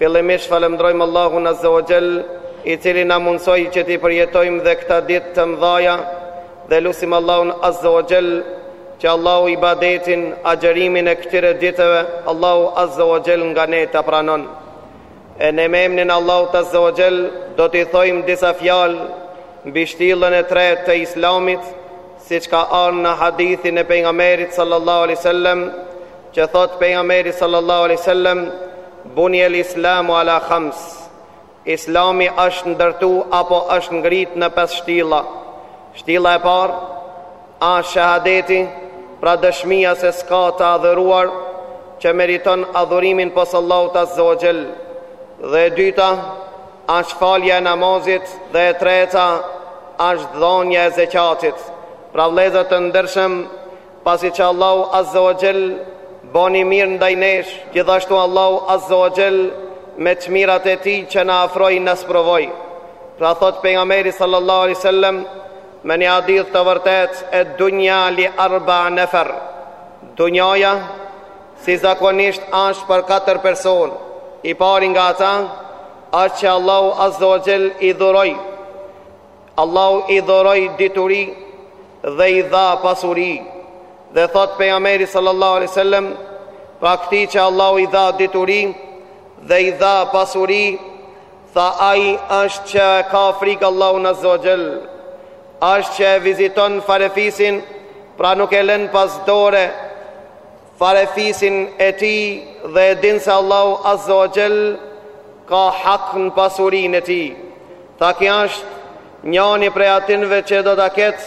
Fillimisht falënderojmë Allahun Azza wa Jall, i cili na mundësoi që t'i përjetojmë dhe këta ditë të mëdhaja dhe lusim Allahun Azza wa Jall që Allahu ibadetin, agjërimin e këtyre ditëve, Allahu Azza wa Jall nga ne ta pranon. E ne me emnin e Allahut Azza wa Jall do t'i thojmë disa fjalë mbi shtyllën e tretë të Islamit, Siç ka ardhë në hadithin e Pejgamberit sallallahu alejhi wasallam, që thotë Pejgamberi sallallahu alejhi wasallam, "Buni el Islamu ala khams." Islami është ndërtu apo është ngrit në pesë shtylla. Shtylla e parë është shahadeti, pra dëshmia se s'ka të adhuruar që meriton adhurimin pos Allahut azza wa jall. Dhe e dyta Asht falja e namazit dhe e treta asht dhonja e zeqatit. Pra vëllezër të nderuar, pasi që Allahu Azza wa Jell boni mirë ndaj nesh, gjithashtu Allahu Azza wa Jell me të mirat e tij që na afroi na sprovoi. Pra thot pejgamberi sallallahu alaihi wasallam me një hadith të vërtetë e dunja li arba nefer. Dunjaja Si zakonisht është për katër personë, i pari nga ata është që Allahu Azza wa Jell i dhuroi Allahu i dhuroi dituri dhe i dha pasuri. Dhe thot pejgamberi sallallahu alaihi wasallam, pra këtij që Allahu i dha dituri dhe i dha pasuri, tha ai është që ka frikë Allahun Azza wa Jell, është që e viziton farefisin, pra nuk e lën pas dore, farefisin e tij dhe e din se Allahu Azza wa Jall ka hak në pasurinë e tij. Tha ky është njani prej atinve që do ta ketë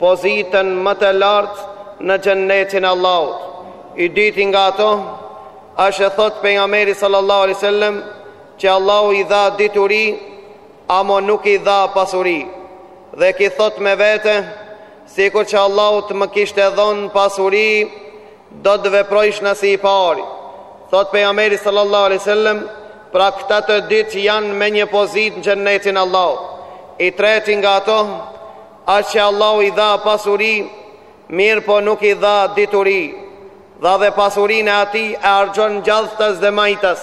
pozitën më të lartë në xhennetin e Allahut. I dyti nga ato është e thot pejgamberi sallallahu alaihi sallam që Allahu i dha dituri amo nuk i dha pasuri dhe ky thot me vete Sikur që Allahu të më kishte dhonë pasuri, do të veprojshna si i pari. Thot pejgamberi sallallahu alaihi wasallam, pra këta të dytë janë me një pozitë në xhennetin e Allahut. I treti nga ato është që Allahu i dha pasuri, mirëpo nuk i dha dituri. Tha dhe pasurinë e tij e harxhon gjathtas dhe majtas.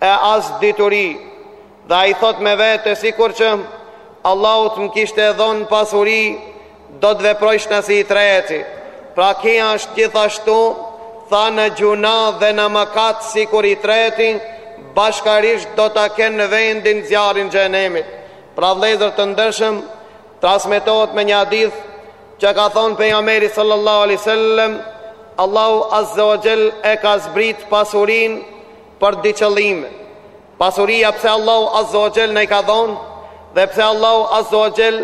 e as dituri dhe ai thot me vete sikur që Allahu t'më kishte dhonë pasuri do të veprojshna si i treti pra ky është gjithashtu tha në gjynah dhe në mëkat sikur i treti bashkarisht do ta kenë vendin zjarrin e xhehenemit pra vëllezër të ndershëm transmetohet me një hadith që ka thonë pejgamberi sallallahu alai sallem Allahu azze ue xhel e ka zbrit pasurinë për dy qëllime. Pasuria pse Allahu Azza wa Jell na i ka dhënë dhe pse Allahu Azza wa Jell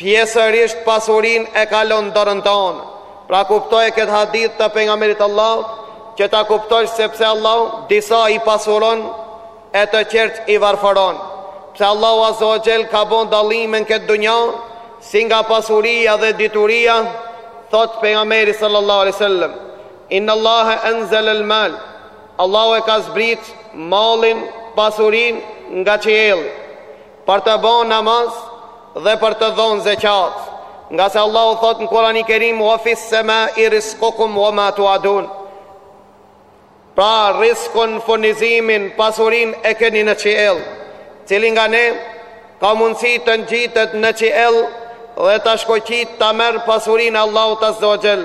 pjesërisht pasurinë e ka lënë n'dorën tonë. Pra kuptoje këtë hadith të pejgamberit t'Allahut që ta kuptosh se pse Allahu disa i pasuron e të tjerët i varfëron. Pse Allahu Azza wa Jell ka bën dallime n'këtë dunjë si nga pasuria dhe dituria, thotë pejgamberi sallallahu alaihi wasallam. Inna Allahe enzele l'mal, Allahu e ka zbrit mallin, pasurinë, nga qielli, për të bon namaz dhe për të dhënë zeqat, ngase Allahu thotë në Kur'ani Kerim, Wa fis semai rizqukum wa ma tu'adun. Pra rrizkun, furnizimin, pasurinë e keni në qiell, cili nga ne Ka mundësi të ngjitet në qiell dhe ta shkoqit ta merr pasurinë e Allahut Azze wa Xhell.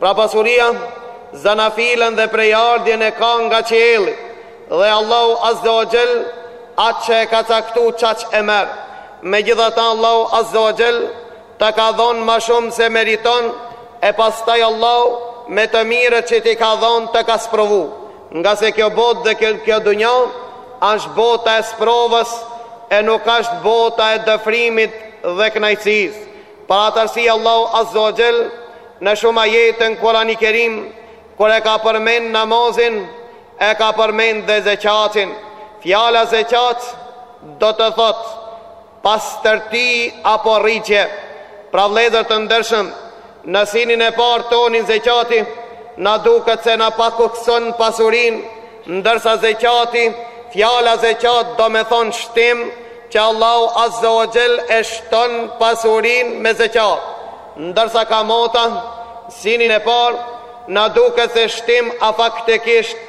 Pra pasuria, zanafillën dhe prejardhjen e ka nga qielli dhe Allahu Azze wa Xhell atë që e ka caktu qaq e merr. Megjithatë Allahu Azze wa Xhell Të ka dhënë më shumë se meriton e pastaj Allahu me të mirët që t'i ka dhënë të ka sprovu. Ngase kjo botë dhe kjo kjo dunja është bota e sprovës e nuk është bota e dëfrimit dhe kënaqësisë. Për atë arsye Allahu Azza wa Jell në shumë ajete në Kur'ani Kerim kur e ka përmend namazin e ka përmend dhe zeqatin. Fjala zeqat do të thotë Pastërti apo rritje Pra vëllezër të ndershëm Në synin e parë tonin zeqati Na duket se na pakëson pasurinë Ndërsa zeqati Fjala zeqat domethonë shtim Që Allahu azza wa xhel e shton pasurinë me zeqat Ndërsa kamata N'synin e parë Na duket si shtim a faktikisht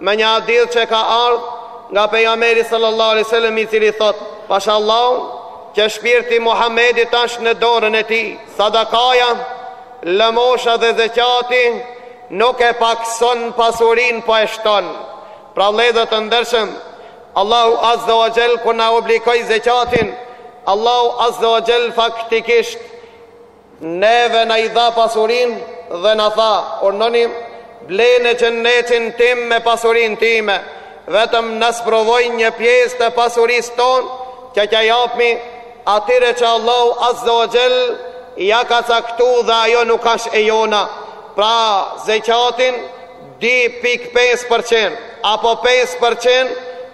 Me një hadith që ka ardh nga Pejgamberi sallallahu alejhi we sellem i cili thotë, Pasha Allahun që shpirti i Muhamedit është në dorën e tij, sadakaja, lëmosha dhe zeqati nuk e pakëson pasurinë, po e shton. Pra vëllezër të ndershëm, Allahu azza wa jall kur na obligoi zeqatin, Allahu azza wa jall faktikisht Neve na i dha pasurinë dhe na tha, urdhnoni, bleni Xhennetin tim me pasurinë time, vetëm na sprovoi në një pjesë të pasurisë tonë që t'ia japmi atyre që Allahu Azza wa Jell ia ka caktu dhe ajo nuk është e jona. Pra, zekatin 2.5 për qind, apo 5 për qind,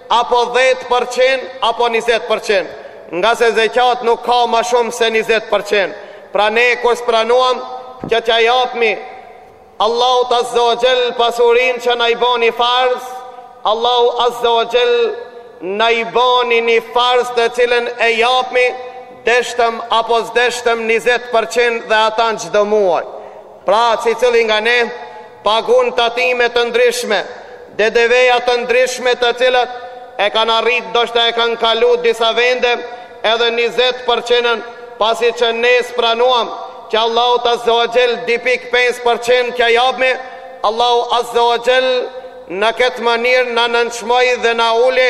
apo 10 për qind, apo 20 për qind. Ngase zeqat nuk ka ma shum se njëzet për qind pra ne kur s'pranuam që tja japmi Allahut azze o xhel pasurin që na i boni farz Allahu azze o xhel na i boni një farz tjetër cilën e japmi deshtëm apo s'deshtëm njëzet për qind dhe ata në çdo muaj Pra, secili nga ne pagun tatime të ndryshme, dedeveja të ndryshme të cilat e kanë arrit ndoshta e kanë kalu disa vende edhe 20 përqindën pasi që ne s'pranuam që Allahut azze o xhel 2.5 për qind t'ja japmi Allahu azze o xhel në këtë mënirë na nënçmoi dhe na uli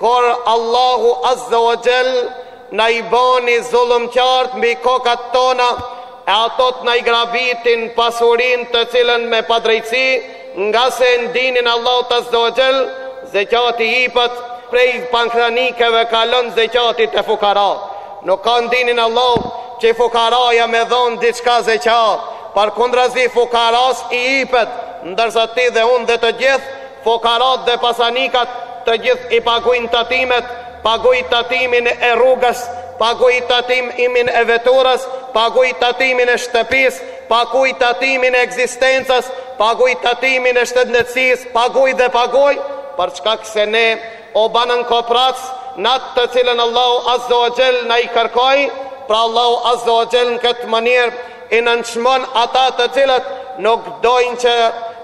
kur Allahu azze o xhel na i bani zullumqarët mbi kokat tona E ato të na i grabitin pasurinë të cilën me padrejtësi, ngase n'dinin Allahut Azze o xhel, zeqati jipet, prej pasanikëve kalon zeqati te fukaraja. Nuk ka n'dinin Allahut që fukaraja me dhonë diçka zeqat, përkundrazi fukarasë i jipet, ndërsa ti dhe unë dhe të gjithë, Fukarat dhe pasanikat të gjithë i pagujnë tatimet, paguj tatimin e rrugës, paguj tatimin e veturës, paguj tatimin e shtëpisë, paguj tatimin e ekzistencës, paguj tatimin e shtetësisë, paguj dhe paguj, për shkak se ne, u banëm kopracë, n'atë të cilën Allahu Azze o Xhel na i kërkoi, pra Allahu Azze o Xhel në këtë mënyrë i nënçmon ata të cilët nuk dojnë që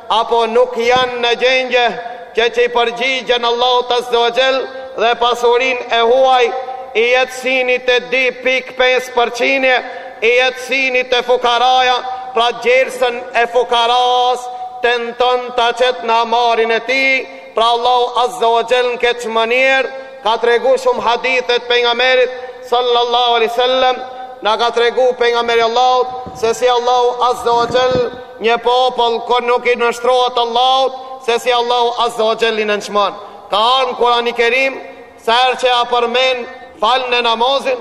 apo nuk janë në gjendje që t'i përgjigjen Allahut Azza wa Jell dhe pasurinë e huaj e tësinte dy pikë pesë përqind e tësinte fukaraja, pra djersën e fukarasë tenton ta qet në hamarin e tij, pra Allahu Azza wa Jell në këtë mënyrë Ka tregu shumë hadithe t'pejgamberit sallallahu alaihi wasallam na ka tregu pejgamberi Allahut se si Allahu azza wa jall një popull kur nuk i nënshtrohet Allahut se si Allahu azza wa jall i nënçmon. Ka ardh n'Kurani Kerim sa herë që e përmend faljen e namazit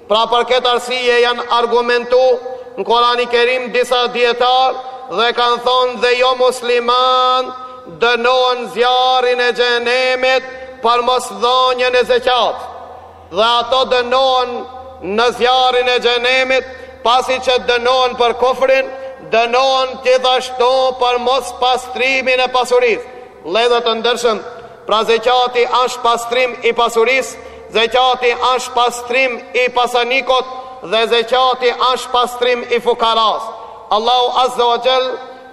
Pra për këtë arsye janë argumentu në Kurani Kerim disa dijetarë dhe kanë thonë edhe jomuslimanët dënohen n'zjarrin e xhenemit për mosdhonjen e zeqatit dhe ata dënohen në zjarrin e xhenemit pasi që dënohen për kufrin dënohen gjithashtu për mospastrimin e pasurisë. Vllezër të ndershëm Pra zeqati asht pastrim i pasuris, zeqati asht pastrim i pasanikut dhe zeqati asht pastrim i fukaras. Allahu azze wa xhell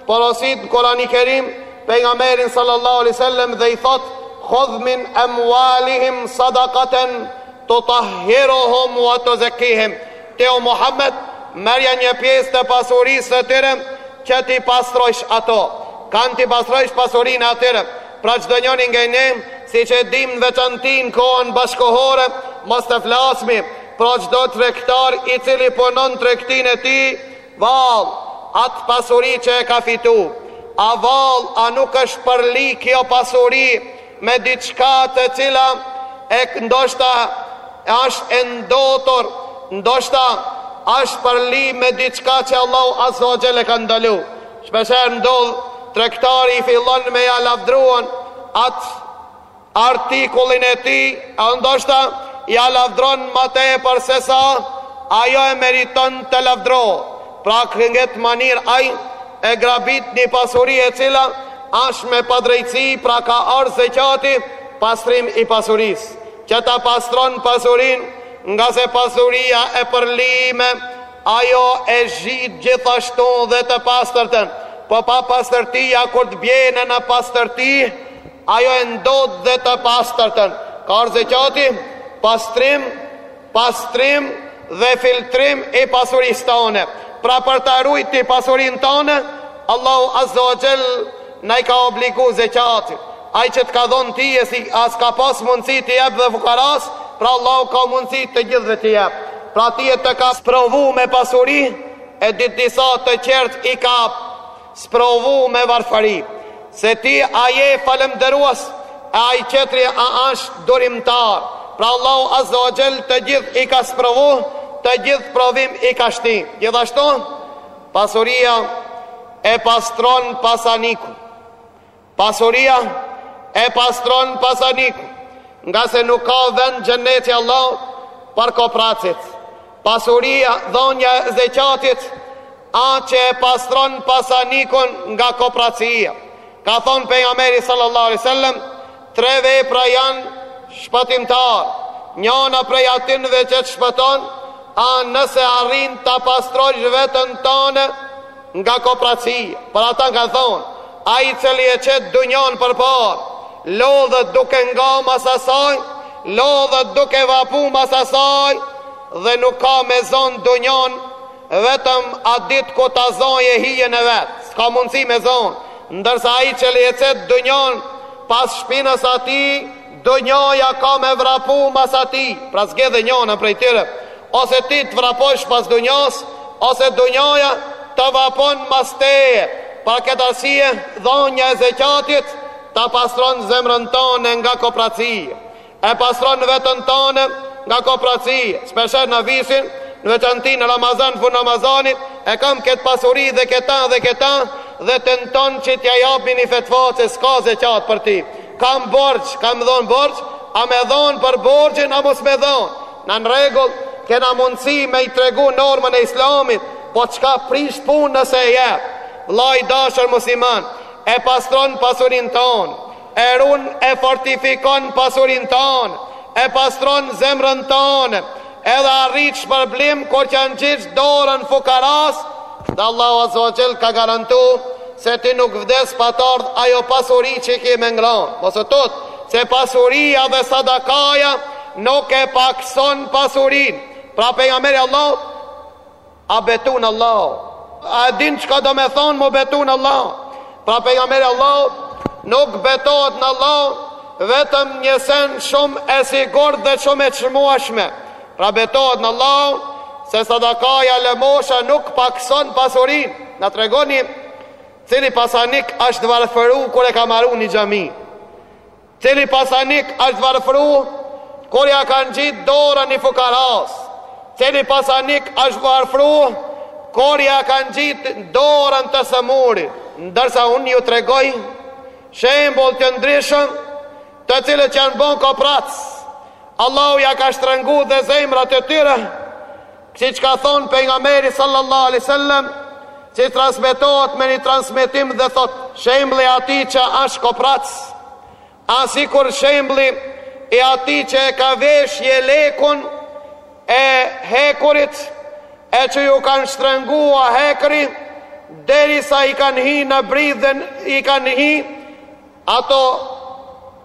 porosit në Kurani Kerim pejgamberin sallallahu alejhi sellem dhe i thot khudh min amwalihim sadaqatan tutahhiruhum wa tuzakkihim ti o Muhammed merrja një pjesë të pasurisë së tyre që t'i pastrojsh ato kanë t'i pastrojsh pasurinë atyre Pra çdo njëri nga ne, siç e dimë në veçanti në kohën bashkëkohore, mos të flasmi, pra çdo tregtar i cili punon tregtinë e tij, vallë, atë pasuri që e ka fitu, a vallë, a nuk është përli kjo pasuri me diçka të cilaj ndoshta është e ndotur, ndoshta është përli me diçka që Allahu Azza wa Jell e ka ndalu. Shpeshherë ndodh tregtari i fillon me ja lavdruan atë artikullin e tij, a ndoshta ja lavdron më tepër se sa ajo e meriton ta lavdro. Pra n'kët manirë ai e grabit një pasuri e cila është me padrejtësi, pra ka ardh zeqati, pastrim i pasurisë, që ta pastron pasurinë, ngase pasuria e përlime, Ajo e zhyt gjithashtu dhe të pastërtën, po papastërtia kur të bjene në pastërti, ajo e ndot dhe të pastërtën. Ka ardh zeqati, pastrim, pastrim dhe filtrim i pasurisë tone. Pra për ta rujt pasurinë tone, Allahu Azza wa Jall Na i ka obligu zeqatin. Ai që të ka dhon tyje si a s'ka pas mundësi t'i jep dhe fukaras, pra Allahu ka mundësi të gjithëve t'i jep. Pra tyje të ka sprovu me pasuri, e disa të tjert i ka sprovu me varfëri. Se ti a je falëmnderues e ai tjetri a asht durimtar. Pra Allahu azza wa xhel të gjithë i ka sprovu, të gjithë n'provim i ka shti. Gjithashtu, Pasuria e pastron pasanikun. Pasuria e pastron pasanikun, ngase nuk ka vend n'xhenet Allahu për kopracit. Pasuria dhonja e zeqatit, a që e pastron pasanikun nga kopracia. Ka thonë pejgamberi sallallahu alaihi wasallam, Tre vepra janë shpëtimtar, njëna prej atynve që të shpëton a nëse arrin ta pastrojsh veten tonde nga kopracia. Për ata kanë thonë, ai i cili e qet dunjon përpara, lodhet duke nga mas asaj, lodhet duke vapu mas asaj dhe nuk ka me e zon dunjon Vetëm at ditë ku ta zojë hijen e vet, s'ka mundësi me zonë, ndërsa ai që e le e qet dynjon pas shpinës atij, dynjaja ka me vrapu mbas atij, pra zgjedhe njonën prej tyre, ose ti të vraposh pas dynjasë, ose dynjaja të vrapon mas teje, për këtë arsye dhonja e zeqatit ta pastron zemrën tone nga kopracia. E pastron veten tone nga kopracia, shpeshherë na vijshin, në veçanti në Ramazan, n'fund Ramazanit, e kam ket pasuri dhe keta dhe keta dhe tenton që t'ja japim një fetva që s'ka zeqat për ti. Kam borxh, kam dhon borxh, a me dhon për borxhin a mos me dhon. Na, në rregull, kena mundësi me i tregu normën e Islamit, po çka prish punë nëse e jep. Vllai i dashur musliman, e pastron pasurinë tone. E run e fortifikon pasurinë tone, e pastron zemrën tone, edhe arrit shpërblim kur që ia ngjit dorën fukaras, dhe Allahu azze ve xhel ka garantu se ti nuk vdes pa t'ardh ajo pasuri që ke me ngran. Mos u tut, se pasuria dhe sadakaja nuk e pakson pasurinë. Pra Pejgamberi i Allahut, A betu' në Allah? A e din çka do me thonë m'u betu në Allah? Pra Pejgamberi i Allahut nuk betohet në Allah vetëm një sen shumë e sigurt dhe shumë e çmueshme. Pra betohet në Allah se sadakaja lëmosha nuk pakson pasurinë. Na tregoni cili pasanik është varfëru kur e ka maru një xhami. Cili pasanik është varfru kur ja ka ngjit dorën një fukaras? Cili pasanik është varfru kur ja ka ngjit dorën të sëmurit? Ndërsa unë ju tregoj shembuj të ndryshëm të cilët që janë bon koprac, Allahu ja ka shtrëngu dhe zemrat e tyre Siç ka thënë Pejgamberi sallallahu alejhi ve selem, që transmetohet në një transmetim dhe thotë, shembli i atij që është koprac, a sikur shembli i atij që e ka vesh jelekun e hekurit, e që ju ka shtrëngu hekri, derisa i kanë hi në bri dhe, i kanë hi, Ato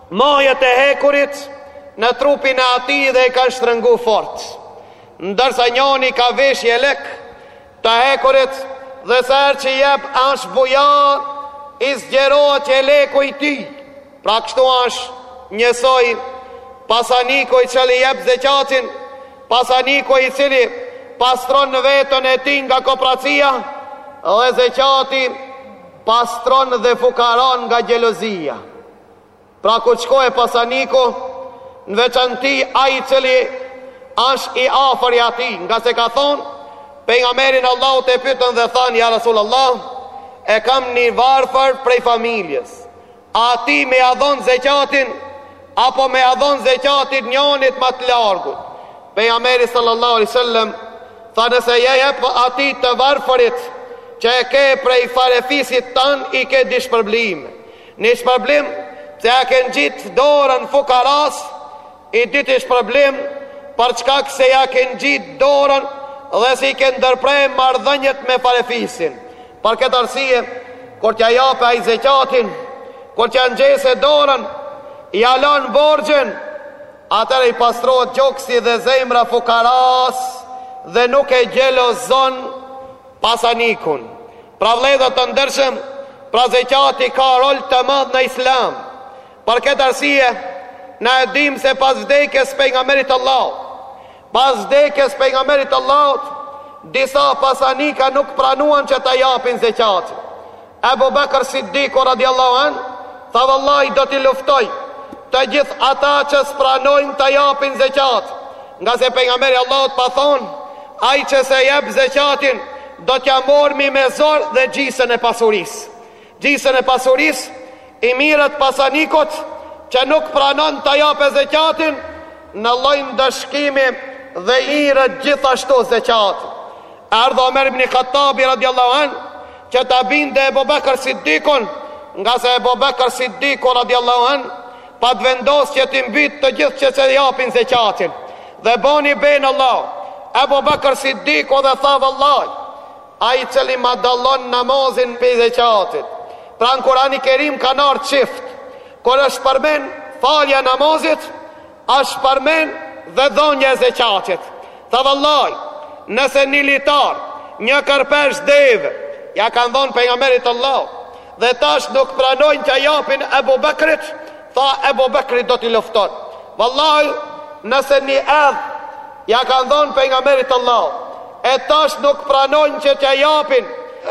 majat e hekurit në trupin e atij dhe i kanë shtrëngu fort. Ndërsa njoni ka vesh jelek të hekurit dhe sa herë që jep ash bujar i zgjerohet jeleku i tij. Pra kështu ash njësoj pasaniku i cili jep zeqatin, pasaniku i cili pastron veten e tij nga kopracia dhe zeqati Pastron dhe fukaranë nga gjelozia. Pra kur shkon te pasaniku, në veçanti ai i cili asht i afër i atij, ngase ka thonë, Pejgamberin e Allahut e pytën dhe thanë, ja Rasul Allah, e kam një varfër prej familjes, Atij me ia dhënë zeqatin apo me ia dhënë zeqatin njënit më të largët. Pejgamberi sallallahu alaihi wasallam tha nëse ja jep atij të varfërit që e ke prej farefisit tand i ke dy shpërblime. Një shpërblim pse ja ke ngjit dorën fukaras I dyti shpërblim për shkak se ja ke ngjitë dorën dhe s'i ke ndërprerë marrëdhëniet me farefisin. Për këtë arsye, kur t'ja jape ai zekatin, kur t'ja ngjese dorën, ja lan borxhin, atëherë i pastrohet gjoksi dhe zemra fukaras dhe nuk e gjelozon pasanikun. Pra vëllezër të ndershëm, pra zekati ka rol të madh në Islam. Për këtë arsye, na e dimë se pas vdekjes së Pejgamberit Allahut, pas vdekjes së Pejgamberit Allahut, disa pasanika nuk pranuan që ta japin zekatin. Abu Bakr Siddiku radiallahu an, tha vallahi do t'i luftoj të gjithë ata që s'pranojnë të japin zekat, ngase Pejgamberi i Allahut pat thonë, ai që s'e jep zekatin, do t'ja mormi me zor dhe gjisën e pasurisë. Gjisën e pasurisë, i mirret pasanikut që nuk pranon ta jape zeqatin, një lloj ndëshkimi dhe i mirret gjithashtu zeqati. Erdh Omer ibn Khattabi radijallahu anhu që ta binde Ebu Bekër Siddikun, ngase Ebu Bekër Siddiku radijallahu anhu pat vendosë që t'i mbytë të gjithë që s'e japin zeqatin. Dhe boni be në Allah, Ebu Bekër Siddiku dhe tha vallahi, Ai i cili ma dallon namazin prej zeqatit. Pra në Kurani Kerim kanë ardhë çift. Kur është përmen falja namazit, është përmen dhe dhonja e zeqatit. Tha vallahi, nëse një litar, një kërpesh deve, ja kanë dhënë pejgamberit Allahut, dhe tash nuk pranojnë t'ia japin Ebu Bekrit, Tha Ebu Bekri do t'i lufton. Vallahi nëse një edh ja kanë dhënë pejgamberit Allahut, e tash nuk pranojnë që t'ja japin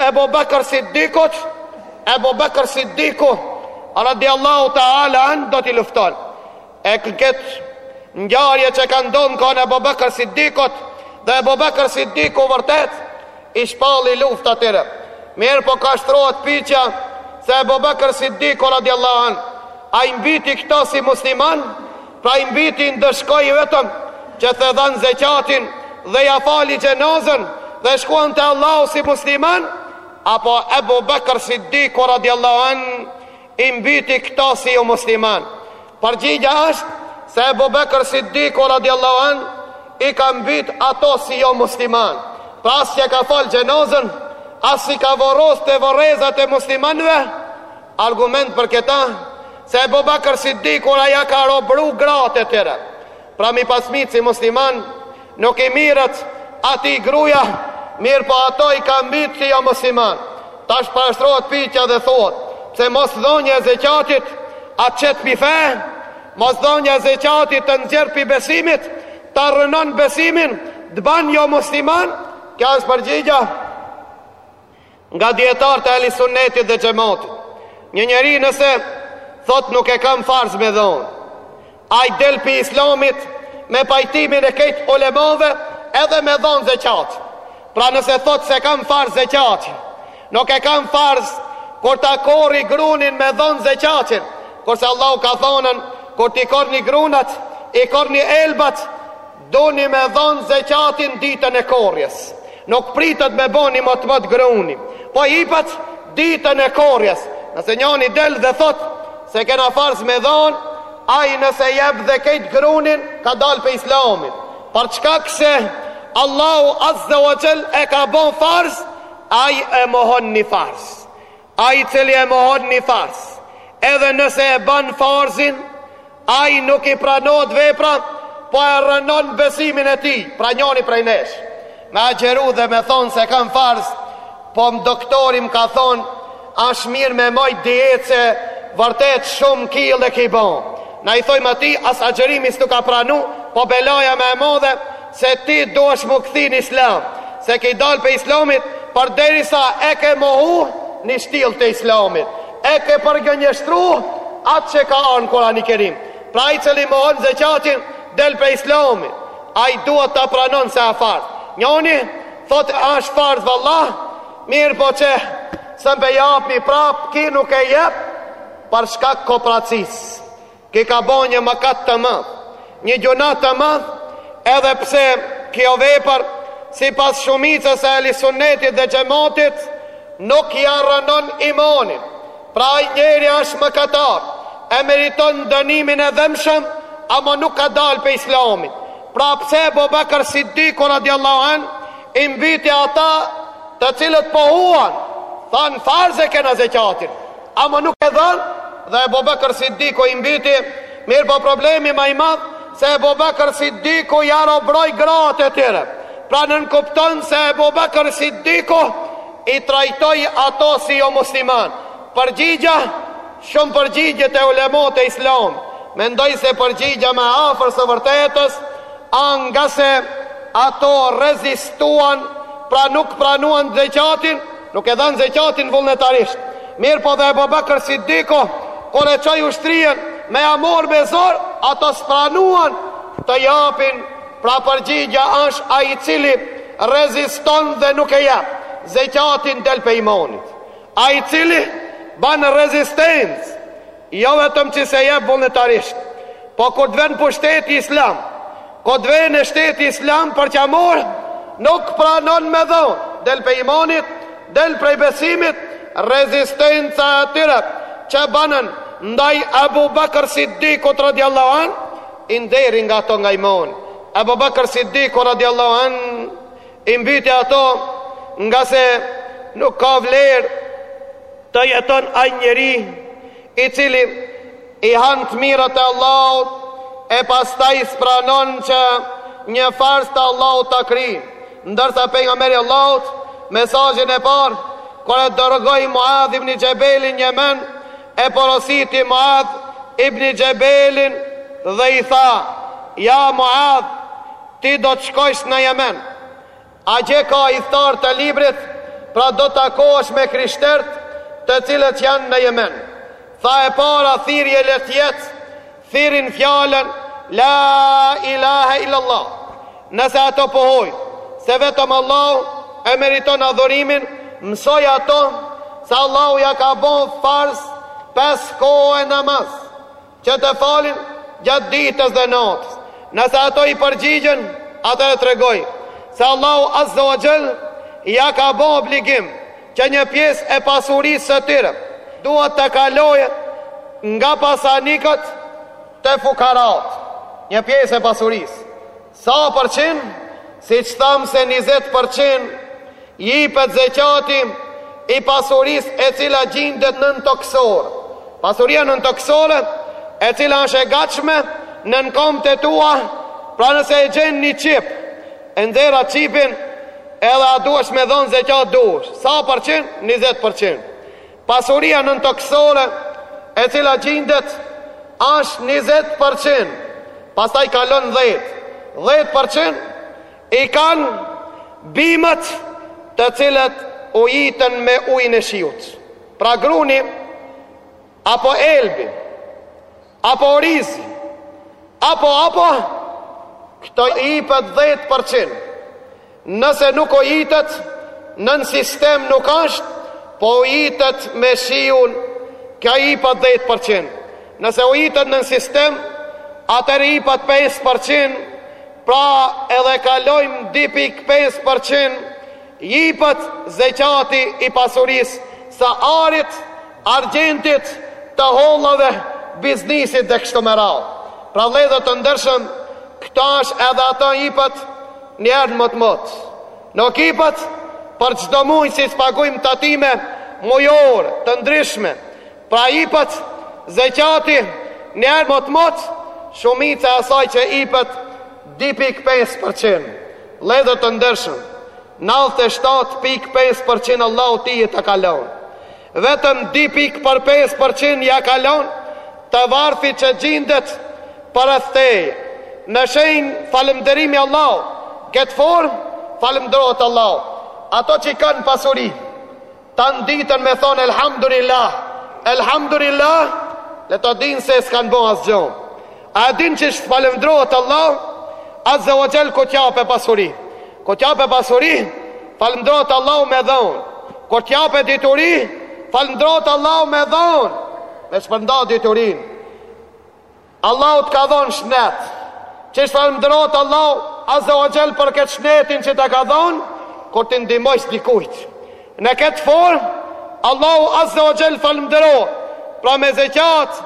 Ebu Bekër Siddikut, Ebu Bekër Siddiku radiallahu ta'ala an do t'i lufton. E këtë ngjarje që ka ndodh në kohën e Ebu Bekër Siddikut dhe Ebu Bekër Siddiku vërtet I shpalli luftë atyre. Mirëpo parashtrohet pyetja se Ebu Bekër Siddiku radijallahu an, a i mbyti këta si muslimanë? Pra i mbyti ndëshkoi vetëm që s'e dhanë zekatin dhe ia fali xhenazën dhe shkuan te Allahu si muslimanë? Apo Ebu Bekër Siddiku radijallahu an, I mbyti këto si jo musliman. Përgjigja është se Ebu Bekr Siddiku radiallahu an i ka mbyt ato si jo musliman. Pra as që e ka fal xhenazën, as s'i ka vorros te vorrezat e muslimanëve. Argument për këta se Ebu Bekr Siddiku ja ka robëru gratë e tyre. Pra mi pas myt si musliman nuk i mirret atij gruja, mirëpo ato i ka mbyt si jo musliman. Tash parashtrohet pyetja dhe thuhet, pse mos dhonja e zeqatit a të qet pi feje? Mos dhonja e zeqatit të nxjerr pi besimit, ta rrënon besimin, të ban jo musliman? Kjo është përgjigja nga dijetarët e Ehli Sunnetit dhe Xhematit. Një njeri nëse thot nuk e kam farz me dhon, ai del pi Islamit me pajtimin e kejt ulemave edhe me dhon zeqat. Pra nëse thot s'e kam farz zeqatin, nuk e kam farz kur ta korri grunin me dhon zeqatin, kurse Allahu ka thonën kur t'i korrni grunat, i korrni elbat, Duni me dhon zeqatin ditën e korrjes. Nuk pritet me bë një motmot gruni. Po ipat ditën e korrjes. Nëse njoni del dhe thot s'e kena farz me dhon, ai nëse jep dhe kejt grunin ka dal pe Islamin. Për shkak se Allahu azze ue xhel e ka bën farz, ai e mohon një farz. Ai i cili e mohon një farz, edhe nëse e bën farzin, ai nuk i pranohet vepra, po e rrënon besimin e tij, pra njoni prej nesh. Me agjeru dhe me thonë s'e kam farz, po më doktori më ka thonë, ashtë mirë me majt dietë se vërtet shumë kille ki bo. Na i thojmë atij, as agjerimi s'tu ka pranu, po belaja më e modhe, Se ti duhesh mu kthi n'Islam Se ke dalë prej Islamit Përderisa e ke mohu Ni shtill të Islamit E ke përgënjeshtru Atë që ka ardhë n'Kur'ani Kerim Pra ai cili mohon Zeqatin Del prej Islamit Ai duhet ta pranon se a farz Njoni Thot asht farz vallah Mirpo qe S'e japi prap Ki nuk e jep Për shkak kopracisë Ki ka ba një mëkat të madh, një gjunah të madh, edhe pse kjo vepër, sipas shumicës së Ehlissunnetit dhe Xhematit, nuk ia rrënon imanin. Pra ai njeri është mëkatar, e meriton dënimin e dhembshëm, ama nuk ka dalë prej Islamit. Pra pse Ebu Bekër Siddiku radijallahu anh i mbyti ata të cilët pohuan, thanë farz e kena zeqatin. Ama nuk e dhanë dhe Ebu Bekër Siddiku i mbyti, mirëpo problemi ma i madh se Ebu Bekër Siddiku ia robroi gratë e tyre. Pra nënkupton se Ebu Bekër Siddiku i trajtoi ato si jomuslimanë. Përgjigja, shumë përgjigje te ulemot e Islamit. Mendoj se përgjigja më e afër së vërtetës â ngase ato rezistuan, pra nuk pranuan zeqatin, Nuk e dhanë zeqatin vullnetarisht. Mirëpo dhe Ebu Bekër Siddiku, kur e çoi ushtrinë me ja marr me zor, ata s'pranuan të japin, pra përgjigja është ai i cili reziston dhe nuk e jep zeqatin del pe imanit. Ai i cili ban rezistencë Jo vetëm që s'e jep vullnetarisht, po kur të vjen pushteti islam, kur të vjen shteti islam për t'ja marrë, nuk pranon me dhonë, del prej imanit, del prej besimit, rezistenca e atyre që banën ndaj Abu Bakr Siddikut radijallahu anh, i nxerri nga ato nga imani. Abu Bakr Siddiku radijallahu anh, i mbyti ato ngase nuk ka vlerë Të jeton ai njeri i cili i han të mirat e Allahut e pastaj s'pranon që një farz të Allahut ta kryjë. Ndërsa Pejgamberi i Allahut, mesazhin e parë, kur e dërgoi Muadh ibni Xhebelin në Jemen, e porositi Muadh ibni Xhebelin dhe i tha: Ja Muadh, ti do të shkosh në Jemen. Atje ka ithtarë të librit, pra do të takohesh me krishtert të cilët janë në Jemen. Tha e para thirrje le të jetë, thirri n'fjalën la ilahe illallah. Nëse ato pohojnë se vetëm Allahu e meriton adhurimin, mësoj ato se Allahu ja ka bo farz pesë kohë e namaz. që të falin gjatë ditës dhe natës. Nëse ato i përgjigjen, atëherë tregoj se Allahu Azze ve Xhel ia ka bo obligim që një pjesë e pasurisë së tyre duhet të kalojë nga pasanikët te fukaratë, një pjesë e pasurisë. Sa për qind, siç thamë se njëzet për qind, jipet zekjati i pasurisë e cila gjindet nëntokësor. Pasuria nëntokësore, e cila është e gatshme nën kambët e tua, pra nëse e gjen një qyp, e nxjerr qypin, edhe a duesh me dhonë zekjat duesh. Sa për qind? Njëzet për qind. Pasuria nëntokësore e cila gjindet është njëzet për qind, pastaj kalon dhjetë, dhjetë për qind i kanë bimët të cilat ujitën me ujin e shiut. Pra gruni apo elbi. Apo orizi, apo, apo, këto ipët 10%, nëse nuk ujitët, nën sistem nuk ashtë, po ujitët me shiun, kjo ipët 10%, nëse ujitët nën sistem, atër ipët 5%, pra edhe kalojmë 2.5%, ipët zeqati i pasurisë së arit, argjentit, të hollave, biznisit dhe kështu me radhë. Pra vëllezër të ndershëm, këto është edhe ato ipët një herë motmot. Nuk ipët për çdo muaj siç pagujmë tatime mujore të ndryshme. Pra ipët zeqati një herë motmot, shumica e asaj që ipët 2.5% Vëllezër të ndershëm, 97.5% Allahu tyje ta ka lon. Vetëm dy pikë për pesë për qind ia ka lon të varfrit që gjindet përreth teje. Në shenjë falënderimi Allahut, n'këtë formë falëndrohet Allahu. Ato që kanë pasuri, tanë ditën me thonë elhamdulillah, elhamdulillah, le të dinë se s'kanë bo asgjo. A e din qysh falëndrohet Allahu azze wa xhel kur t'jape pasuri? Kur t'jape pasuri, falëndrohet Allahu me dhënë. Kur t'jape dituri, falëndrohet Allahu me dhënë. Me shpërnda diturinë. Allahu të ka dhënë shnet. Qysh falëndrohet Allahu azze wa xhel për këtë shnetin që ta ka dhënë, kur t'i ndihmosh dikujt. Në këtë formë, Allahu Azze ue Xhel falënderohet, pra me zeqat,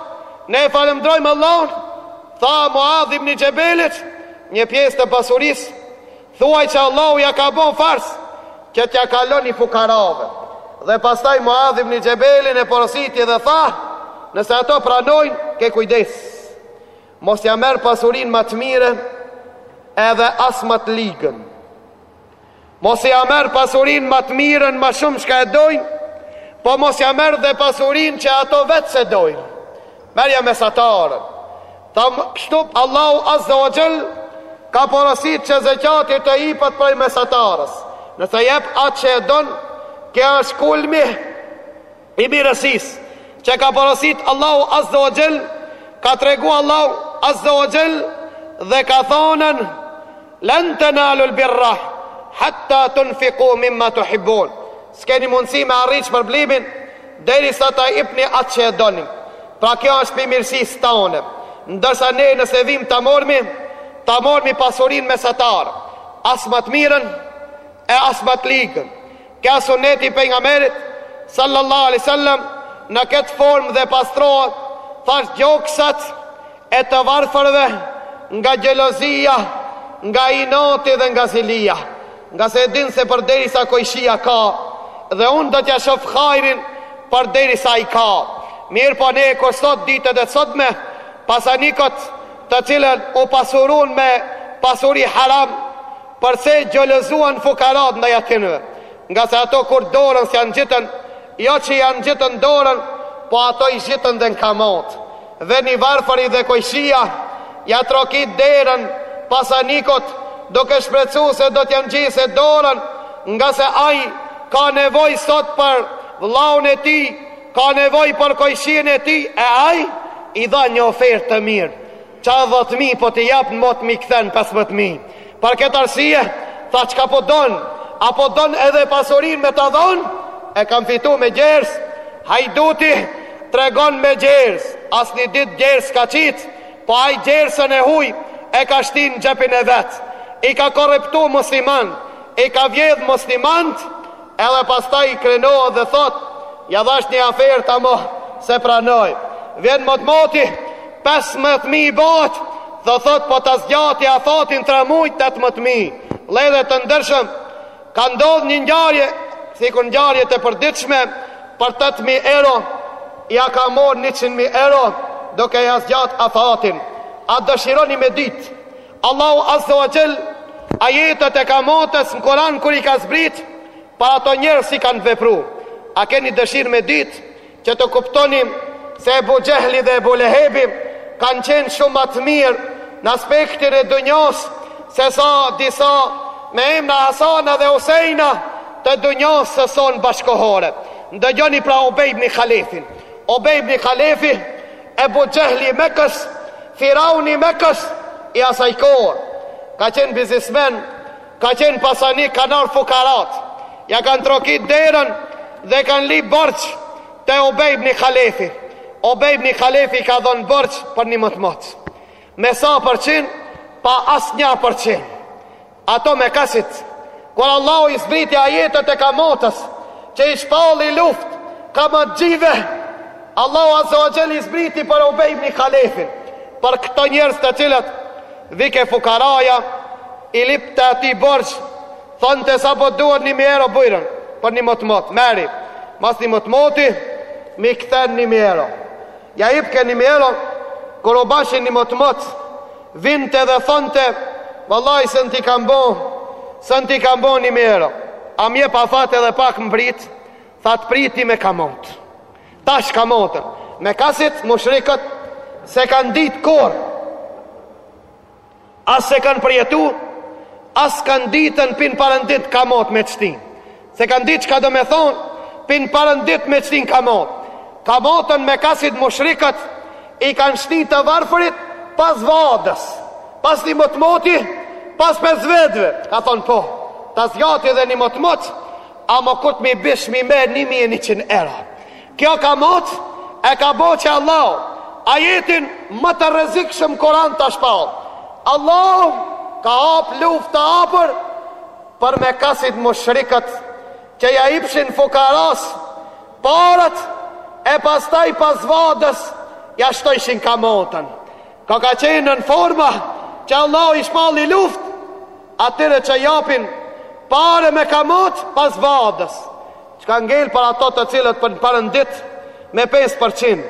ne e falënderojmë Allahun, tha Muadh ibn Xhebelit, një pjesë të pasurisë, thuaj që Allahu ja ka bon farz, që t'ja kalojnë fukarave. Dhe pastaj Muadh ibn Xhebelin e porositi dhe tha, nëse ato pranojnë, ke kujdes. Mos ja merr pasurinë ma të mirë, edhe as ma të ligën. Mos ja merr pasurinë më të mirën më shumë çka e dojnë, po mos ja merr dhe pasurinë që ato vetë se dojnë. Merja mesatarën. Tha, kështu Allahu Azza wa Jall ka porosit që zekati të ipet prej mesatarës. Nëse jep atë që e don, kjo është kulmi I mirësisë, që ka porositë Allahu Azze ue Xhel, ka tregu Allahu Azze ue Xhel dhe ka thonën, Len tenalul birra, hatta tunfiku mimma tuhibbun. S'keni mundësi me arrit shpërblimin, derisa ta ipni atë që e doni. Pra kjo është për mirësisë tone. Ndërsa ne nëse vim ta mormi, ta mormi pasurin mesatarë. As ma të mirën, e as ma të ligën. Kja suneti i Pejgamberit sallallahu alejhi wasallam në këtë formë dhe pastrohet thash gjoksat e të varfërve nga xhelozia, nga inati dhe nga zilia. Nga se e din se përderisa kojshia ka dhe unë do t'ja shof hajrin përderisa i ka. Mirëpo ne kur sot ditët e sotme pasanikët të cilën u pasurun me pasuri haram Përse xhelozuan fukarat ndaj atynëve, ngase ato kur dorën s'ja zgjatën, jo që ja zgjatën dorën, po ato i zhytën dhe n'kamat. Dhe ni i varfëri dhe kojshija, ja trokiti derën pasanikut, duke shpresu se do t'ja zgjase dorën, ngase ai ka nevojë sot për vllaun e tij, ka nevojë për kojshijen e tij, e ai i dha një ofertë të mirë. Qa dhjetë mijë po ti jap n'mot m'i kthen pesëmbëdhjetë mijë Për këtë arsye tha çka po don Apo don edhe pasurin me ta dhon E kam fitu me djersë Hajduti tregon me djersë As një ditë djersë s'ka qit Po aj djersën e huj E ka shti n'xhepin e vet I ka korruptu muslimant I ka vjedh muslimant Edhe pastaj krenohet dhe thotë, ja dhash një ofertë tamam, s'e pranoi. Vjen mot moti, 15.000 i bahet, dhe thotë po ta zgjati afatin 3 muj, 18.000. Vlla i ndershëm, ka ndodhë një ngjarje, sikur ngjarjet e përditshme, për 8.000 euro, ja ka morë 100.000 euro, duke ja zgjatë afatin. A dëshironi me ditë, Allahu Azza wa Jall ajetet e kamatës në Kur'an kur i ka zbrit për ato njerëz si kanë vepru. A keni dëshirë me ditë që të kuptoni se Ebu Xehli dhe Ebu Lehebi kanë qenë shumë më të mirë në aspektin e dunjos se sa disa me emra Hasana dhe Husejna të dunjos së sonë bashkohore. Ndëgjoni pra Ubej ibn Halefin. Ubej ibn Halefi Ebu Xhehli i Mekës, Firauni i Mekës i asaj kohe. Ka qenë biznismen, ka qenë pasanik, kanë ardhë fukarat. Ja kanë trokit derën dhe kanë lip borç te Ubej ibn Khalefi. Ubej ibn Khalefi ka dhënë borç për një motmot. Me sa përqind? Pa asnjë përqind. Ato mekasit, kur Allahu i zbriti ajetet e kamotës, që i shpalli luft kamatxhive, Allahu Azza wa Xhell i zbriti për Ubej ibn Khalefin, për këto njerëz te cilët vike fukaraja, i lipte atij borxh, thonte sa po duhet një mijë euro bujrum, për një motmot, merri, mas një motmoti, mi kthen një mijë euro. Ja ipke një mijë euro, kur u bashin një motmot, Vinte dhe thonte, Vallai s'un t'i kam bo, s'un t'i kam bo një mijë euro. A m'jep afat edhe pak m'prit, tha të priti me kamot. Tash kamotën, mekasit mushrikët, s'e kanë ditë kurr. As s'e kanë përjetu, as kanë ditën pi n'parën dit kamot me çti. S'e kan dit çka do me thon pi n'parën dit me çti kamot kamotën mekasit mushrikët i kan shti të varfërit pas vadës pas një motmoti pas pes vjetve ka thon po ta zgjati edhe një motmot amo kur t'mi bish mi me një mijë e njëqind eura kjo kamot e ka bo që Allah ajetin më të rrezikshëm n'Kuran ta shpall Allah ka hap luft të hapur Për mekasit mushrikët që ja ipshin fukaras parët e pastaj pas vadës ja shtojshin kamotën. Ka ka qenë në forma që Allah i shpalli luft atyre që japin pare me kamot pas vadës. Çka ngel për ato të cilët pi në parën dit me 5%,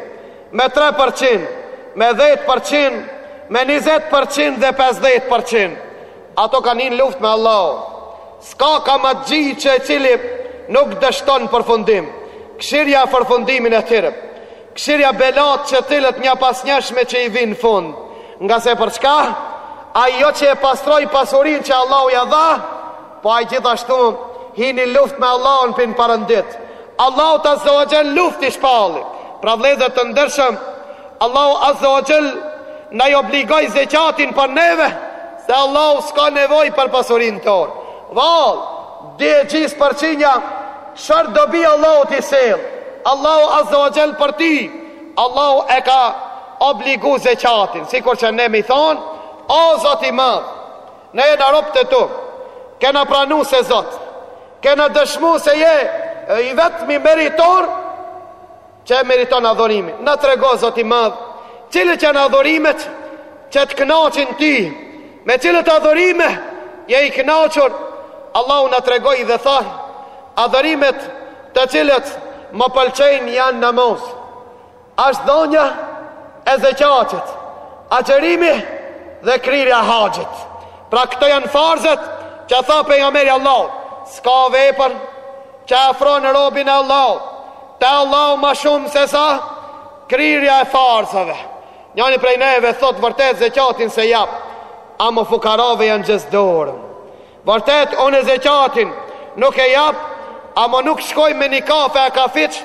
me 3%, me 10%, me 20% dhe 50%. Ato kanë hin luft me Allahun S'ka kamatxhi që i cili nuk dështon përfundim Kshirja përfundimin e tyre Kshirja belat që cilët njëpasnjëshme që i vin n'fund Ngase për çka Ai jo që s'e pastroi pasurin që Allahu ja dha Po ai gjithashtu hini luft me Allahun pi n'parën dit Allahu Azze wa Xhell luft i shpalli Pra vlezër të ndershëm Allahu Azze wa Xhell na i obligoi zeqatin për neve, se Allahu s'ka nevojë për pasurinë tonë. Vallë, di e gjisë përqindja, çfarë dobi Allahut i sjell, Allahu Azze wa Xhell për ty, Allahu e ka obligu zeqatin, sikur që ne m'i thonë, O Zot i Madh, ne jena robë të tu, kena pranu se Zot, kena dëshmu se je i vetmi meritor, që e meriton adhurimi? Na trego, Zot i Madh, cilat janë adhurimet që të kënaqin Ty, me cilat adhurime je i kënaqur? Allahu na tregoi dhe tha, adhurimet të cilat më pëlqejnë janë namazi, është dhonja e zekatit, agjërimi dhe kryrja haxhit. Pra këto janë farzet që tha pejgamberi Allahu, s'ka vepër që e afron robin e Allahut te Allahu ma shumë sesa kryrja e farzave. Njani prej neve thot vërtet zeqatin s'e jap, amo fukarave ja nxjerr dorën. Vërtet, unë zeqatin nuk e jap, amo nuk shkoj me pi kafe n'kafiç,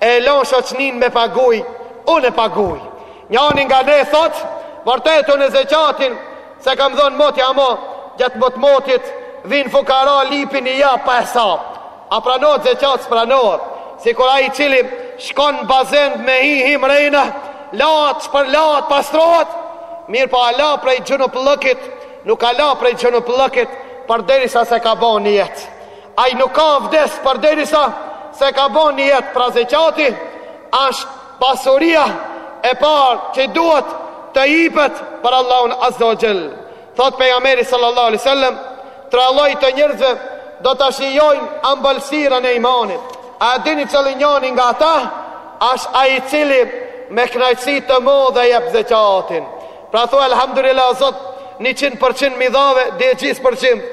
e lon shoqninë me paguj, unë e paguj. Njani nga ne thot, vërtet, unë zeqatin S'e kam dhonë moti amo gjatë motmotit vijnë fukara lipin i jap pa hesap a pranohet zeqat s'pranohet sikur ai i cili shkon në bazen me hi hin mrena lahet shpërlahet pastrohet mirëpo a u la prej xhunuplëkit nuk u la prej xhunuplëkit përderisa s'e ka bo nijet ai nuk ka avdes përderisa s'e ka bo nijet pra zeqati është Pasuria e parë që duhet të jipet për Allahun Azza wa Jall. Thotë Pejgamberi sallallahu alaihi wasallam, tre lloj të njerëzve do ta shijojnë ambëlsirën e imanit. A e dini cili njoni nga ata? Është ai i cili me kënaqësi të modhe jep zeqatin. Pra thua alhamdulillah o Zot, 100% m'i dhave, dy e gjys përqind,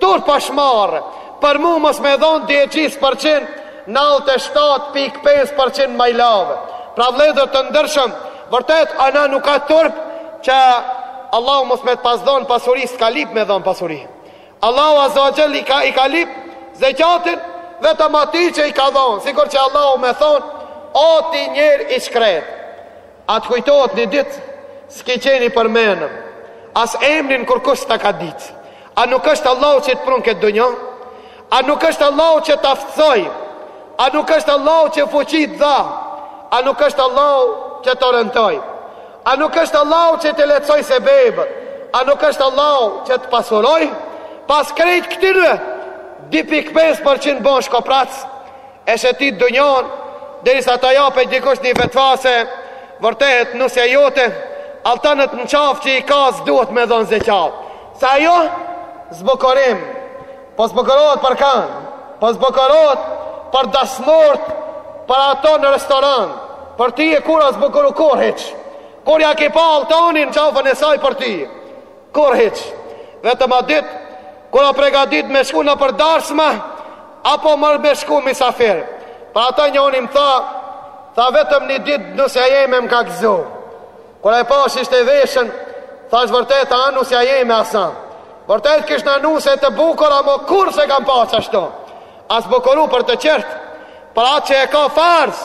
Turp është e marre për mu mos me dhonë dy e gjys përqind nantdhetë e shtatë pikë pesë përqind m'i lave pra vëllezër të ndershëm vërtet a nuk ka turp që Allahu mos me të pas dhonë pasuri s'ka lip me dhonë pasuri Allahu azze ve xhel i ka, i ka lip zeqatin vetëm atij që i ka dhonë sikur që Allahu me thonë o ti njeri i shkretë A të kujtohet një ditë S'ki qenë i përmendun As emnin kurkush s'ta ka ditë A nuk është Allahu që të pruni n'këtë dynja A nuk është Allahu që të aftësoi A nuk është Allahu që fuqi t'dha A nuk është Allahu që t'orientoi A nuk është Allahu që të lehtësoi sebebe A nuk është Allahu që të pasuroi Pas krejt këtyrë 2.5% bohesh koprrac E shëtit dynjan derisa ta japë dikush një fetva se vërtet nusja jote altanët në qafë që i ka s'duhet me dhon zeqat. Se ajo zbukurim po zbukurohet për kan, po zbukurohet për dasmort, për ato në restoran. Për ty kur a zbukuru kurr hiç. Kur ja ki pa altanin në qafën e saj për ty. Kurrë hiç. Vetëm atë ditë, kur a pregadit me shku nëpër darsma, apo ma me shku misafir. Për ata njoni m'tha, tha vetëm një ditë nusja jeme më ka gëzu. Kur e pash ishte veshun, thashë vërtet a nusja jeme a s'a. Vërtet kishna nuse të bukur, amo kurrë s'e kam pa ashtu. A zbukuru për të tjertë, për atë që e ka farz.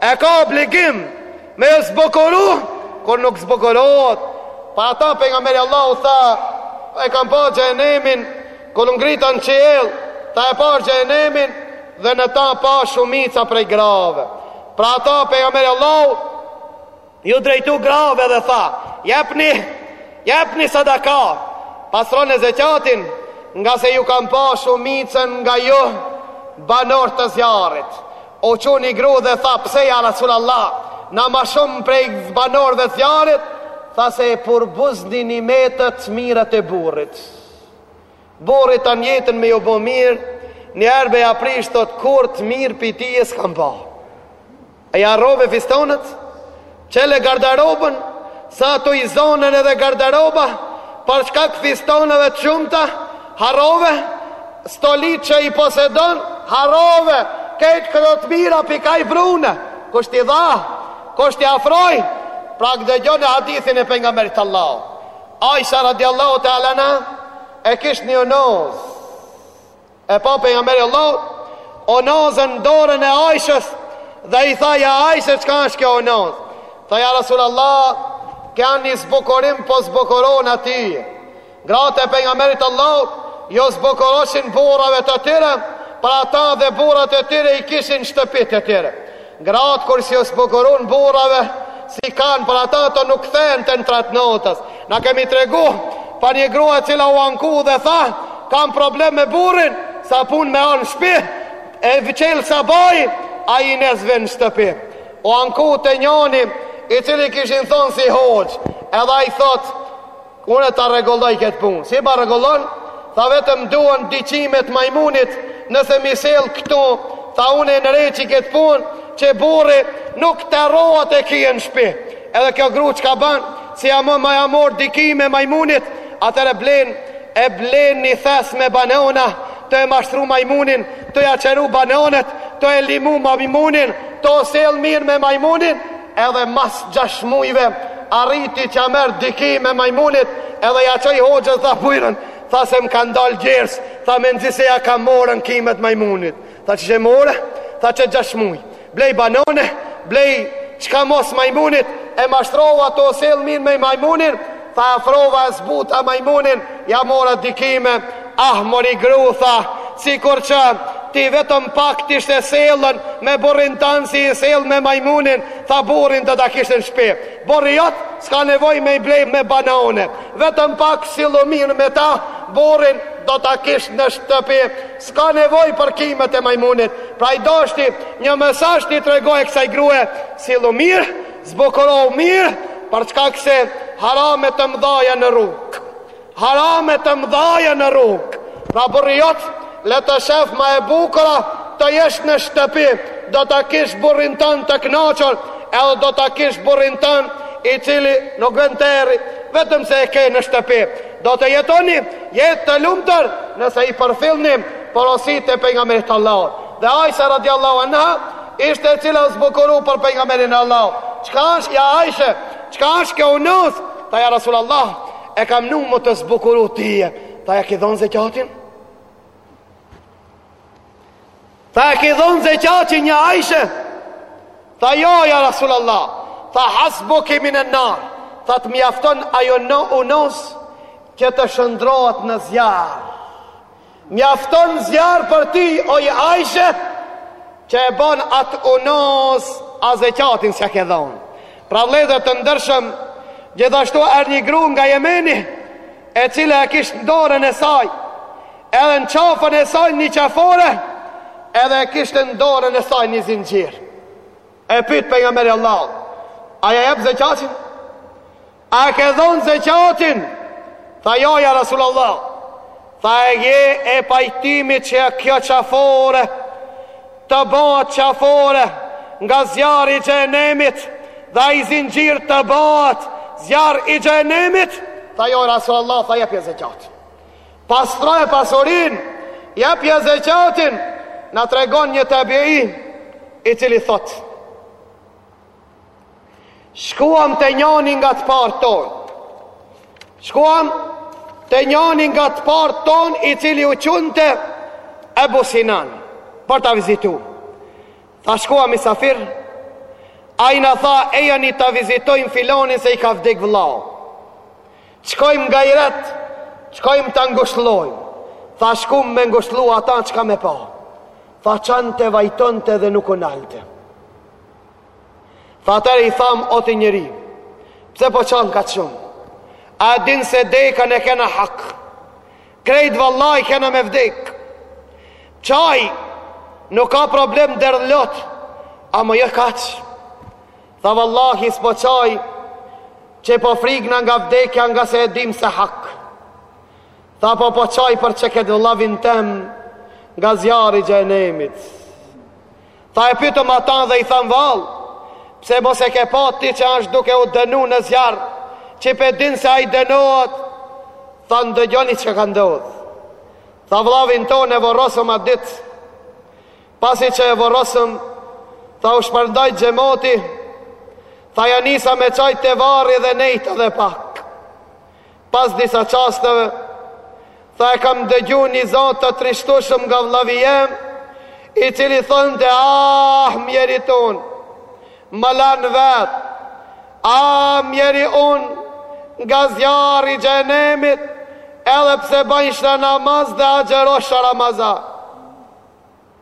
E ka obligim me ju zbukuru kurrë nuk zbukurohet. Për ata pejgamberi Allahu tha, e kam pa xhehenemin kur u ngrita në qiell, tha e pash xhehenemin dhe në ta pash shumica prej grave. Për ata pejgamberi Allahu, Iu drejtu grave dhe tha, Jepni, jepni sadaka, pastronie zeqatin, ngase ju kam pa shumicën nga ju banorë të zjarrit. U çu një gru dhe tha, Pse ja Rasulallah, na ma shumë prej banorëve të zjarrit? Tha se i përbuzni nimetet, t'mirat e burrit. Burri tanë jetën me ju bo mirë, një herë me ja prish thot kurrë të mirë pi teje s'kam pa. E i harrove fistonat, çele gardarobën, s'a tu i zonë edhe gardaroba, për shkak fistonave të shumta, harrove stolitë që i posedon, harrove krejt këto të mira pi ka i prune, kush t'i dha, kush t'i afroi, pra dëgjone hadithin e pejgamberit Allahu. Aisha radijallahu ta'ala anha e kishte një unozë. E pa pejgamberi Allahu unozën në dorën e Aishës dhe i tha ja Aishë çka është kjo unozë. Tha ja Rasulullah, kam një zbukurim po zbukurona ty. Gratë e pejgamberit Allahu ju zbukuroshin burrave të tyre, për ata dhe burrat e tyre i kishin n'shtëpitë e tyre. Gratë kur s'ju zbukurohen burrave s'i kanë për ata ato nuk kthehen tej n'tre t'notës na kemi tregu për një grua e cila u anku dhe tha kam problem me burrin sa pun me an shpi e çel sabahi ai nis vjen n'shtëpi u anku te njoni i cili kishin thon si hoxhë edhe ai i thot Unë ta rregulloj këtë punë. Si ma rregullon? Tha vetëm duhen dy qime t'majmunit nëse m'i sell këtu, tha unë e ndreqi këtë punë, që burri nuk terrohet e kie në shpi. Edhe kjo gru çka ban, si me ja morr dy kime majmunit, atëherë e blen, e blen një thes me banona, tu e mashtru majmunin, tu ja qëru banonet, tu e lëmu majmunin, tu u sell mirë me majmunin, Edhe mas gjashtë mujve arriti t'ja merr dy kime majmunit edhe ja çoi hoxhës tha bujrum tha se më kanë dalë djersë tha mezi se ja kam morrë kimet majmunit tha qysh ja more tha qe gjashtë muj blej banane blej çka mos majmunit e mashtrova tu u sell mirë me majmunin Tha afrova e zbuta majmunin, ja mora dy kime, ah mori gru, tha, sikur që ti vetëm pak t'ishte sellën me burrin tan si i sell me majmunin, tha burrin do ta kishte në shpi. Burri jot s'ka nevojë me i blej me banane, vetëm pak sillu mirë me ta, burrin do ta kish në shtëpi, s'ka nevojë për kimet e majmunit. Pra ai dashti një mesazh t'i tregojë kësaj grue, sillu mirë, Zbukurohu mirë, për shkak se harame të mëdhaja në rrugë. Harame të mëdhaja në rrugë. Pra burri jot, le të shef ma e bukura, të jesh në shtëpi, do ta kish burrin tan të knaqur, edhe do ta kish burrin tan i cili nuk vend të eri, vetëm se e ke në shtëpi. Do të jetoni jetë të lumtur nëse i përfillni porositë e Pejgamberit Allahut. Dhe Ajshe radiallahu anha, Ishte e cila u zbukuru për Pejgamberin e Allahut, Çka është ja Ajshe? Çka është kjo unazë? Tha ja Rasul Allah, e kam vnu me t'u zbukuru ty. Tha ja ki dhonë zekjatin? Tha a ja ki dhonë zeqatin ja Ajshe? Tha jo ja Rasul Allah, tha hasbuki minen nar, tha të mjafton ajo unazë, që të shndërrohet në zjarr. Mjafton zjarr për ty oj Ajshe që e ban at unazë a zeqatin s'ja ke dhënë. Pra vëllezër të ndershëm, gjithashtu erdhi një gru nga Jemeni, e cila e kishte në dorën e saj, edhe në qafën e saj një qafore, edhe e kishte në dorën e saj një zinxhir. E pyet pejgamberi i Allahut, a ja jep zeqatin? A e ke dhonë zeqatin? Tha jo ja Rasulullah. Tha a je e pajtimit që kjo qafore të bëhet qafore nga zjarri i xhehenemit dhe ai zinxhir të bëhet zjarr i xhehenemit. Tha jo ja Rasulullah, tha jepje zeqat. Pastroje pasurinë, jepje zeqatin. Na tregon një tabiin i cili thotë Shkuam të njani nga të partë tonë. Shkuam te njani nga të parët tonë i cili u qunte Ebu Sinan për ta vizitu. Tha shkuam misafir, ai na tha ejani ta vizitojmë filanin se i ka vdek vllau. Shkojmë n'gajret, shkojmë ta ngushllojmë. Tha shkuam me ngushllu ata, çka me pa. Tha qante, vajtonte dhe nuk u nalte. Tha atëherë i tham o ti njeri, pse po qan kaq shumë? A e din se dekën e kena hak, krejt vallaj kena me vdek. Qaj, nuk ka problem derdh lot, ama jo kaq. Tha vallahi s'po qaj, që po frigna nga vdekja nga se e dim s'e hak. Tha po po qaj për qët vllavin tem, nga zjarri i xhehenemit. Tha e pytëm ata dhe i thamë vallë, pse mos e ke pa ti që është duke u dënu në zjarr, që pe din se ai dënohet, tha dëgjoni çka ka ndodhë. Tha vllavin tonë e vorrosëm atë ditë, pasi që e vorrosëm, tha u shpërndaj xhemati, tha ja nisa me qajtë te varri dhe nejta dhe pak. Pas disa çasteve, tha e kam dëgju një za të trishtueshëm nga vllavi jem, i cili thonte, ah, mjeri unë, më lanë vetë, ah, mjeri unë, nga zjarri i xhehenemit, edhe pse bajsha namaz dhe agjërosha Ramazan.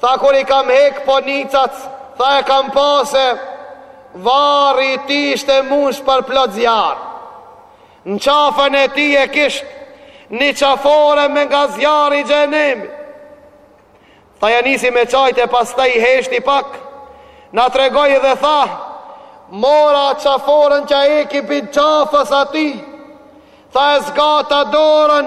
Tha kur i kam hek ponicat tha e kam pa se varri i tij ishte mush për plot zjarr në qafën e tij e kishte ni qafore me nga zjarr i xhehenemit tha ja nisi me qajt e pastaj heshti pak na tregoj dhe tha mora qaforen që e ki mbi qafës atij tha e zgata dorën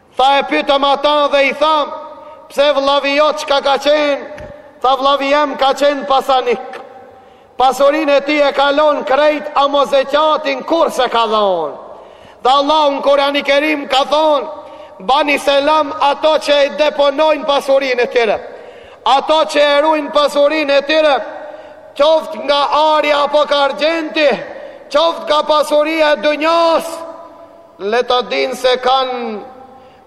Tha e pytëm ata dhe i thamë, pse vllavi jot çka ka qenë, tha vllavi jem ka qenë pasanik. Pasurinë e tij e ka lon krejt ama zeqatin kurrë s'e ka dhonë. Dhe Allahu në Kurani Kerim ka thonë, bëni selam ato që e deponojnë pasurinë e tyre. Ato që e rujnë pasurinë e tyre, qoftë nga arja apo ka argjenti, qoftë nga pasuria e dynjasë, Le ta dinë se kanë,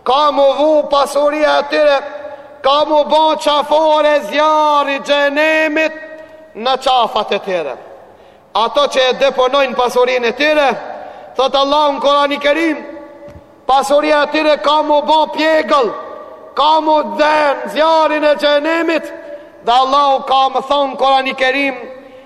ka m'u vu pasuria e tyre, ka m'u bo qafore e zjarrit xhehenemit në qafat e tyre. Ato që e deponojnë pasurinë e tyre, thotë Allahu në Kurani Kerim, pasuria e tyre ka m'u bo pegëll, ka m'u ndez n'zjarrin e xhehenemit, dhe Allahu ka me thonë në Kurani Kerim,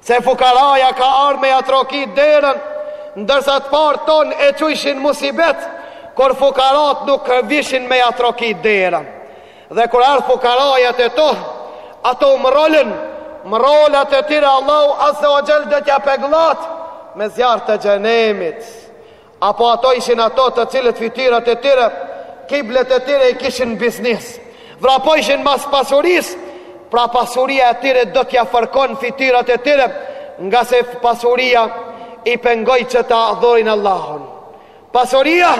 Se fukaraja ka ardh me ja trokit derën, ndërsa të parët tonë e qujshin musibet kur fukarat nuk vishin me ja trokit derën. Dhe kur erdh fukaraja te to, ato u mrrolën, mrrolat e tyre Allahu Azze ve Xhel do t'ja pegllatë me zjarr të xhehenemit. Apo ato ishin ato të cilët fytyrat e tyre, kiblet e tyre i kishin biznis. Vrapojshin mas pasuris, pra pasuria e tyre do t'ja fërkon fytyrat e tyre, nga se pasuria i pengoj që ta adhurin Allahun. Pasuria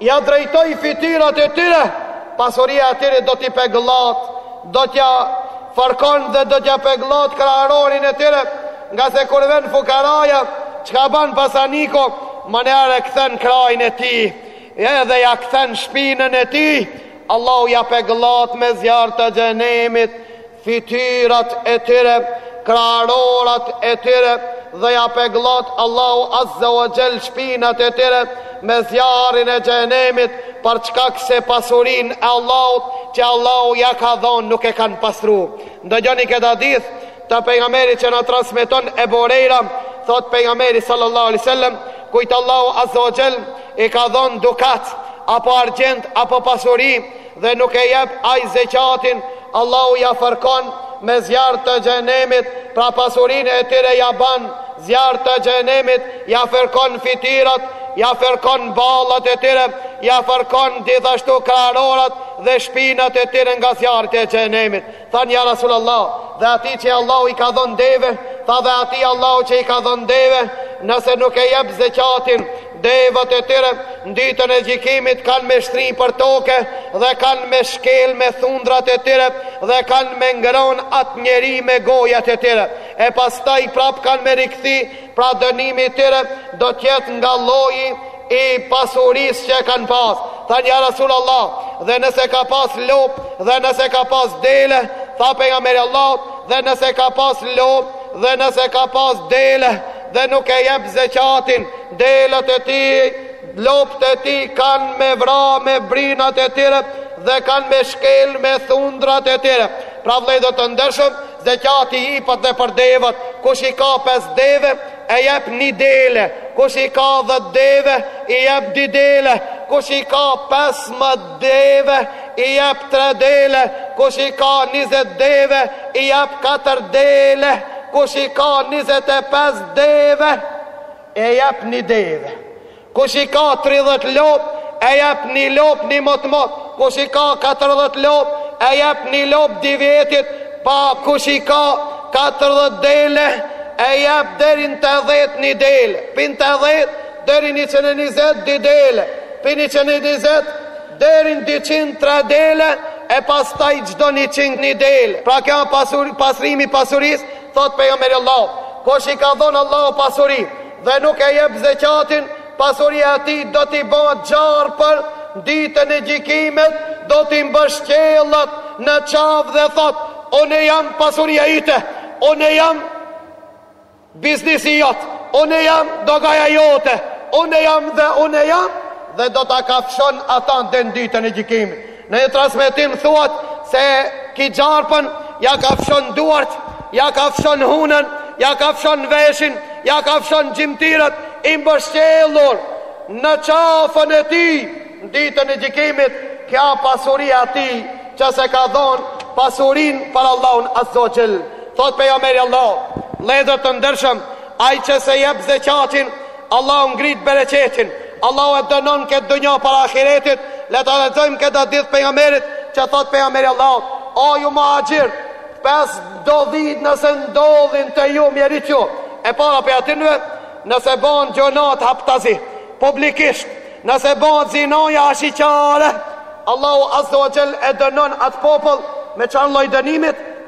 ja drejtoj fytyrat e tyre, pasuria e tyre do t'i pegllat, do t'ja fërkon dhe do t'ja pegllat krarorin e tyre, Nga se kur ven fukaraja, çka ban pasaniku, manjëherë e kthen krajn e tij, edhe ja kthen shpinën e tij, Allahu ja pegllat me zjarr të xhenemit fytyrat e tyre, krarorat e tyre dhe ja pegllat Allahu azza wa jall shpinat e tyre me zjarrin e xhenemit për shkak se pasurin e Allahut që Allahu ja ka dhonë nuk e kanë pastru. Ndëgjoni këtë hadith, Të pejgamberit që na transmeton Ebu Hurejra, thot pejgamberi sallallahu alaihi wasallam, kujt Allahu azza wa jall i ka dhonë dukat apo argjend apo pasuri dhe nuk e jep ai zeqatin, Allahu ja fërkon me zjarr të xhenemit, pra pasurinë e tyre ja ban zjarr të xhenemit, ja fërkon fytyrat, ja fërkon ballat e tyre, ja fërkon gjithashtu krarorat dhe shpinat e tyre nga zjarri i xhenemit. Thanë, Ja Rasulallah, dhe ati që Allahu i ka dhënë deve, tha dhe ati Allahu që i ka dhënë deve, nëse nuk e jep zeqatin, devet e tyre, në ditën e gjikimit kanë me shtri për toke, dhe kanë me shkel me thundrat e tyre, dhe kanë me ngron atë njeri me gojat e tyre, e pastaj prap kanë me rikthi, Pra dënimi i tyre do të jetë nga lloji i pasurisë që e kanë pas. Thanë ja Rasul Allah, dhe nëse ka pas lop, dhe nëse ka pas dele, tha pejgamberi Allahut, dhe nëse ka pas lop, dhe nëse ka pas dele, dhe nuk e jep zeqatin, delet e ti, lopët e ti kanë me vra me brinat e tyre, dhe kanë me shkel me thundrat e tyre. Pra vllezër të ndershëm, Zeqati ipet dhe për devet, kush i ka pesë deve, e jep një dele, kush i ka dhetë deve, i jep dy dele, kush i ka pesmet deve, i jep tre dele, kush i ka njëzet deve, i jep katër dele, kush i ka njëzet e pesë deve, e jep një deve. Kush i ka tridhjetë lopë, e jep një lopë një motmot, kush i ka katërdhjetë lopë, e jep një lopë dy vjetit, pa kush i ka katërdhjetë dele, e jep deri në tetëdhjetë një dele, pi tetëdhjetë deri njëqind e njëzet dy dele, pi njëqind e njëzet deri në dyqind tre dele, e pastaj çdo njëqind një dele. Pra kjo pasuri, pastrimi i pasurisë, thotë pejgamberi Allahut, kush i ka dhënë Allahu pasuri, dhe nuk e jep zeqatin, pasuria e tij do t'i bëhet gjarpën në Ditën e Gjikimit, do t'i mbështjellet në qafë dhe thotë, Unë jam pasuria jote, unë jam biznisi jot, unë jam dogaja jote, unë jam dhe unë jam, dhe do ta kafshon ata në Ditën e Gjikimit. Në një transmetim thuhet se ky gjarpën ja kafshon duart, ja kafshon hunën, ja kafshon veshin, ja kafshon gjymtyrët, i mbështjellur në qafën e tij në ditën e gjykimit, kjo pasuria e tij që s'e ka dhënë pasurin për Allahun Azze ue Xhel. Thot pejgamberi i Allahut, vllezër të ndershëm, ai që s'e jep zeqatin, Allahu ngrit bereqetin Allahu e dënon në këtë dynja para ahiretit Le ta lexojmë këtë hadith pejgamberit Që thot pejgamberi i Allahut O ju muhaxhir Pesë ndodhi nëse ndodhin te ju mjerë ju E para prej atynve Nëse bon gjynahet haptazi Publikisht Nëse bon zinaja ashiqare Allahu azze ue xhel e dënon atë popull Me çfarë lloj dënimit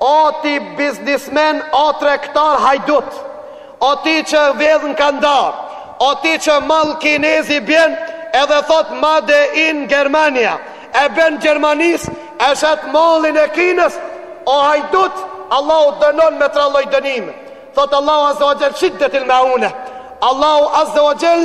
O ti biznismen o tregtar hajdut O ti që vjedh në kandar O ti që mall kinezi bjen Edhe thot made in Germania E ben Gjermanis E shet mallin e Kinës O hajdut Allahu dënon me tre lloj dënime Thot Allahu azze ue xhel Shiddetil meune Allahu azze ue xhel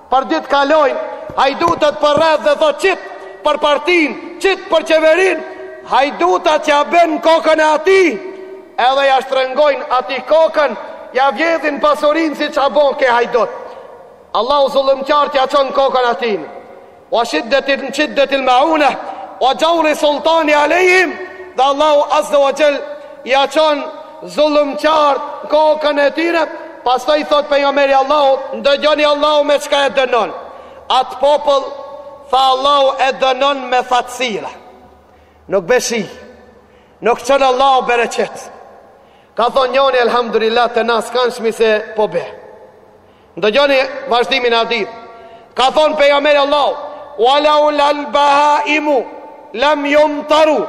Përditë kalojnë hajdutët përreth dhe thotë qit për partinë, qit për qeverinë, hajdutat ja ben në kokën e ati, edhe ja shtrëngojnë ati kokën, ja vjedhin pasurinë si ça bo ke hajdut. Allahu zullumqarët ja çon në kokën atij. Ue shiddeti shiddetil meune, ue xhauri sultani alejhim, dhe Allahu azze ue xhel ja çon Zullumqarët në kokën e tyre Pastaj thotë Pejgamberi i Allahut, Ndëgjoni Allahu me çka e dënon atë popull, tha Allahu e dënon me thatësira. Nuk be shi. Nuk çon Allahu bereqet. Ka thonë njoni elhamdulillah të na s'kan shmi se po be. Ndëgjoni vazhdimin e hadithit. Ka thonë pejgamberi i Allahut, "Walau lal bahaimu lam yumtaru."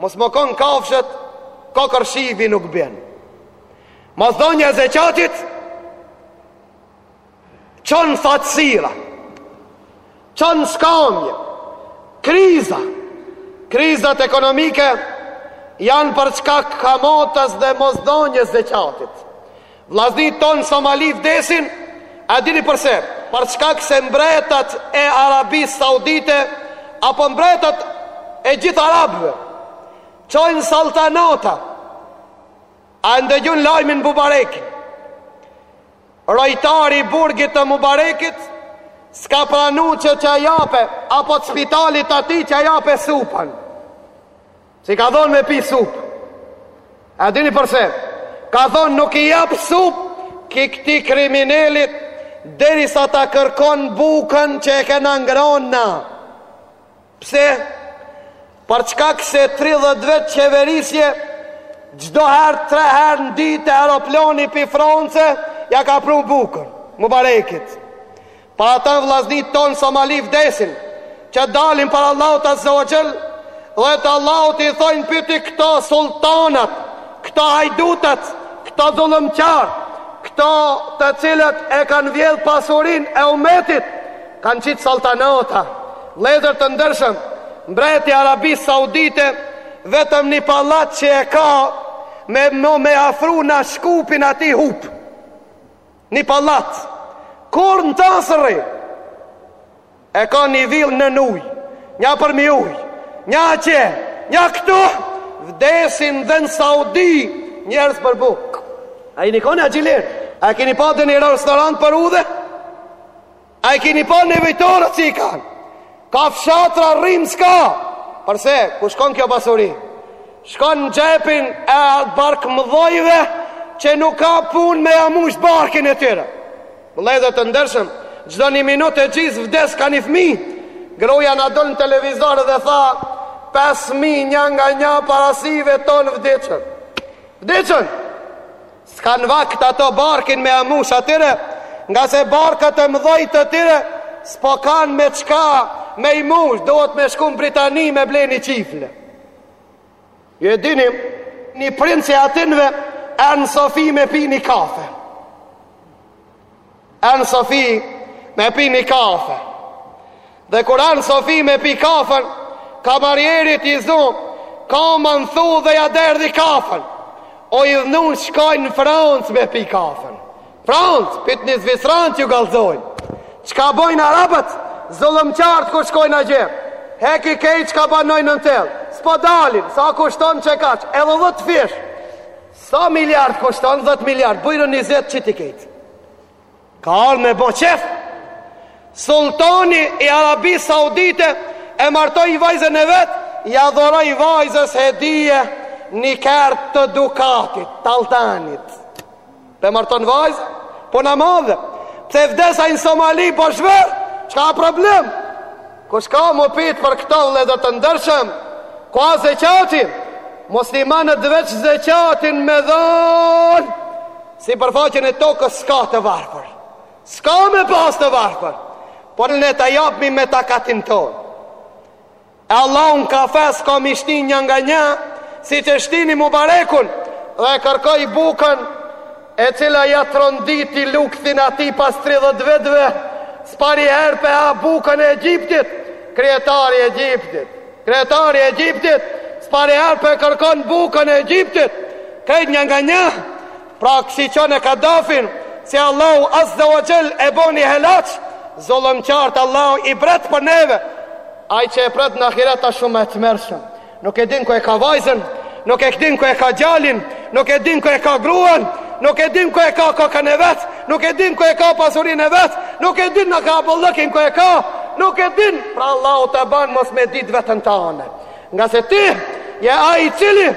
Mos me kon kafshët, kokërr shi nuk bin. Mosdhonja zeqatit çon thatësira. Çon skamje kriza. Krizat ekonomike janë për shkak kamatës dhe mosdhonjes zeqatit. Vllaznit ton në Somali vdesin, a dini përse? Për shkak se mbretat e Arabisë Saudite apo mbretat e gjithë arabëve çojnë saltanata. A e ndëgjun lajmin Mubarekin? Rojtari i burgit të Mubarekit s'ka pranu që t'ja jape apo të spitalit atij t'ja jape supën. S'i ka dhonë me pi supë. A dini përse? Ka thonë nuk i jap supë ki këti kriminelit derisa ta kërkon bukën që e kena ngronë na. Pse? Për shkak se tridhjetë vjet qeverisje, çdo herë tre herë në ditë aeroplani pi France ja ka pru bukën, Mubarekit. Para ata vllaznit tonë Somali vdesin, që dalin para Allahut Azza wa Jall dhe të Allahut i thojnë pyti këto sultanat, këto hajdutat, këto zullumqar, këto të cilët e kanë vjedh pasurinë e umetit, Kanë qitë saltanata, vëllezër të ndershëm, mbreti i Arabisë Saudite vetëm një pallac që e ka me më me afru në Shkupin aty hup. Një pallac. Kur në tasërri e ka një villë nën uj, një përmi uj, një atje, një këtu, vdesin dhe në Saudi njerëz për bukë. A i njihni a gjilirë? A keni pa dhe një restaurant për udhe? A i keni pa nevojtarët si i kanë? Ka fshatra rrymë s'ka. Përse, ku shkon kjo pasuri? Shkon në xhepin e barkmëdhojve që nuk ka punë me ja mush barkin e tyre. Vëllezër të ndërshëm, çdo një minut e gjysë vdes ka një fmi. Gruja na doll në televizor dhe tha, 5.000 një nga një para syve tonë vdiçën. Vdiçën! S'kanë vakt ata barkin me ja mush atyre, ngase barkat e mëdhoj të tyre s'po kanë me çka me i mush, duhet me shku në Britani me ble një qiflë. Ju e dini, një prince atynve, hyn në Sofi me pi një kafe. Hyn në Sofi me pi një kafe. Dhe kur hyn në Sofi me pi kafen, kamarierit i zu kama në thu dhe ja derdi kafen. O i dhnu në shkojnë në Francë me pi kafen. Francë, pit në Zvicër atje gallzojnë. Çka bojnë Arabët, zullumqarët kur shkojnë a gjerë. Hek i kej çka banojnë në hotel. S'po dalin, sa kushton qekaq, edhe dhetëfish. Sa miliard kushton 10 miliard, bujrum 20 qiti kejt. Ka ardh me bo qef, sultani i Arabisë Saudite e martoi vajzën e vet, ia dhuroi vajzës hedije një kerr të dukatit, t'alltanit. Po e marton vajzë, puna madhe pse vdesin në Somali, bosh ver, çka problem? Kur ka m'u pit për këto vllezër të ndershëm, ku a zeqati, muslimanët veç zeqatin me dhonë, sipërfaqen e tokës s'ka të varfër, s'ka me pas të varfër, por ne ta japmi me takatin tonë. E Allah unë ka fes, ka m'i shti një nga një, siç e shtini Mubarekun, dhe e kërkoj bukën, e cila ja tronditi lukthin atij pas tridhjetë vitëve, s'pari her pe ha bukën e Egjiptit, kryetari i Egjiptit, kryetari i Egjiptit s'pari herë pe kërkon bukën e Egjiptit, krejt një nga një, pra shiqone Kadafin, se Allahu Azza wa Jall e boni helaç, zullumqart Allahu ibret për neve, ajo që e pret në ahiret është shumë e tmerrshme, Nuk e din ku e ka vajzën, nuk e din ku e ka djalin, nuk e din ku e ka gruan, nuk e din ku e ka kokën e vet, nuk e din ku e ka pasurinë e vet, nuk e din arkabullëkin ku e ka, nuk e din, pra Allahu ta ban mos me ditë veten tane. Nga se ti, je ai i cili,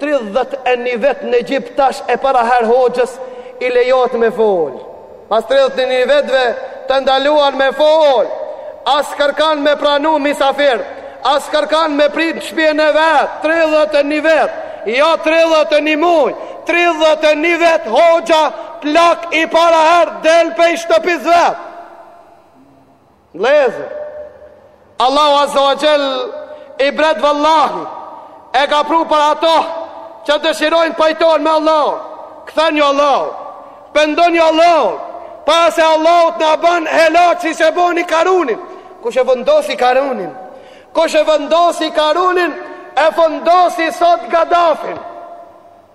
31 vjet në Egjipt tash e para herë hoxhës, i lejohet me folë. Pas tridhjetë e një vjetve të ndaluan me fol, as kërkan me pranu misafir, as kërkan me prit në shpien e vet, tridhjetë e një vjet, jo tridhjetë e një muj, tridhjetë e një vjet hoxha plak e para her del pej shtëpis vet. Vllezër, Allahu Azza wa Jell ibret vallahi e ka pru për ato që dëshirojnë pajtim me Allah, kthenju Allahut, pendonju Allahut, para se Allahu t'na ban helaç siç e boni Karunin, kush e fundosi Karunin, kush e fundosi karunin, e fundosi sot Gadafin,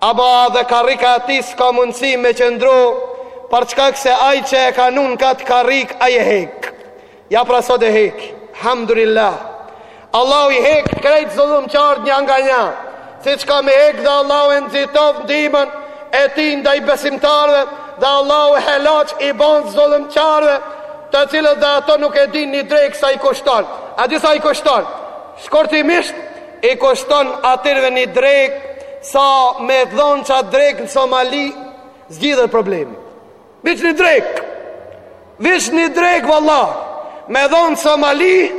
Ama edhe karrika e tij s'ka mundësi me qëndru për çkak se ai që e ka dhon kat karrikë ai e hek. Ja pra sot e hek. Hamdulillah. Allahu i hek krejt zullumqart një nga një. Siç ka m'i hek dhe Allahu e nxitoftë ndihmën e tij ndaj besimtarëve dhe Allahu helaç i bën zullumqarëve të cilët dhe ato nuk e din një drekë sa i kushton. A di sa i kushton? Shkortimisht I kushton atyrve një drek Sa me dhon qa drek në Somali Zgjidhet problemi Veç një drek Veç një drek valla Me dhon Somali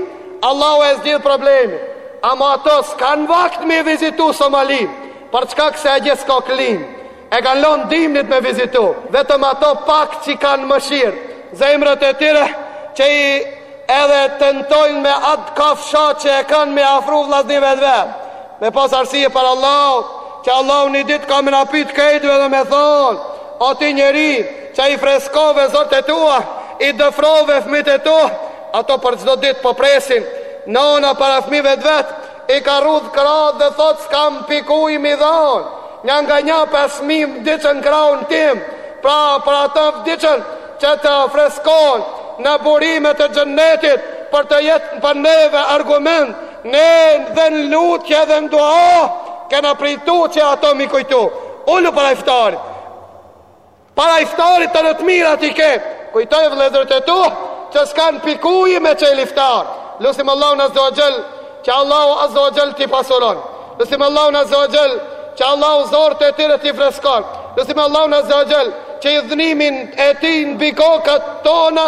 Allahu e zgjidh problemin Amo ato s'kan vakt me vizitu Somali Për çkak se atje s'ka klim E kanë lënë dimrit me vizitu, vetëm ato pak që kanë mëshirë zemrat e tyre që i edhe tentojnë me atë kafshatë që e kanë me afru vllaznive dhe me pas arsye para Allahut, që Allahu një ditë ka me na pyt krejtve dhe me thonë, o ti njeri që i freskove zorrët e tua, i dëfrove fmit e tua, ato për çdo ditë po presin, nana para fmive t'vet, I ka rrudh krahët dhe thotë s'kam pikuj m'i dhanë nja nga nja pa s'mi vdisen n'krahun tim pra për ato vdisen që të freskon në burimet e xhennetit për të jetë për neve argument ne edhe në lutje edhe në dua kena pritu që ato m'i kujtu ulë para iftarit Para iftarit tanë të mirat i ke, kujtoj vllezërit e tu, që s'kanë pikuj me çelë iftar. Lusim Allahun Azza wa Jall, që Allahu Azza wa Jall t'i pasuron. Lusim Allahun Azza wa Jall, që Allahu zorrët e tyre t'i freskon. Lusim Allahun Azza wa Jall, që idhnimin e tij mbi kokat tona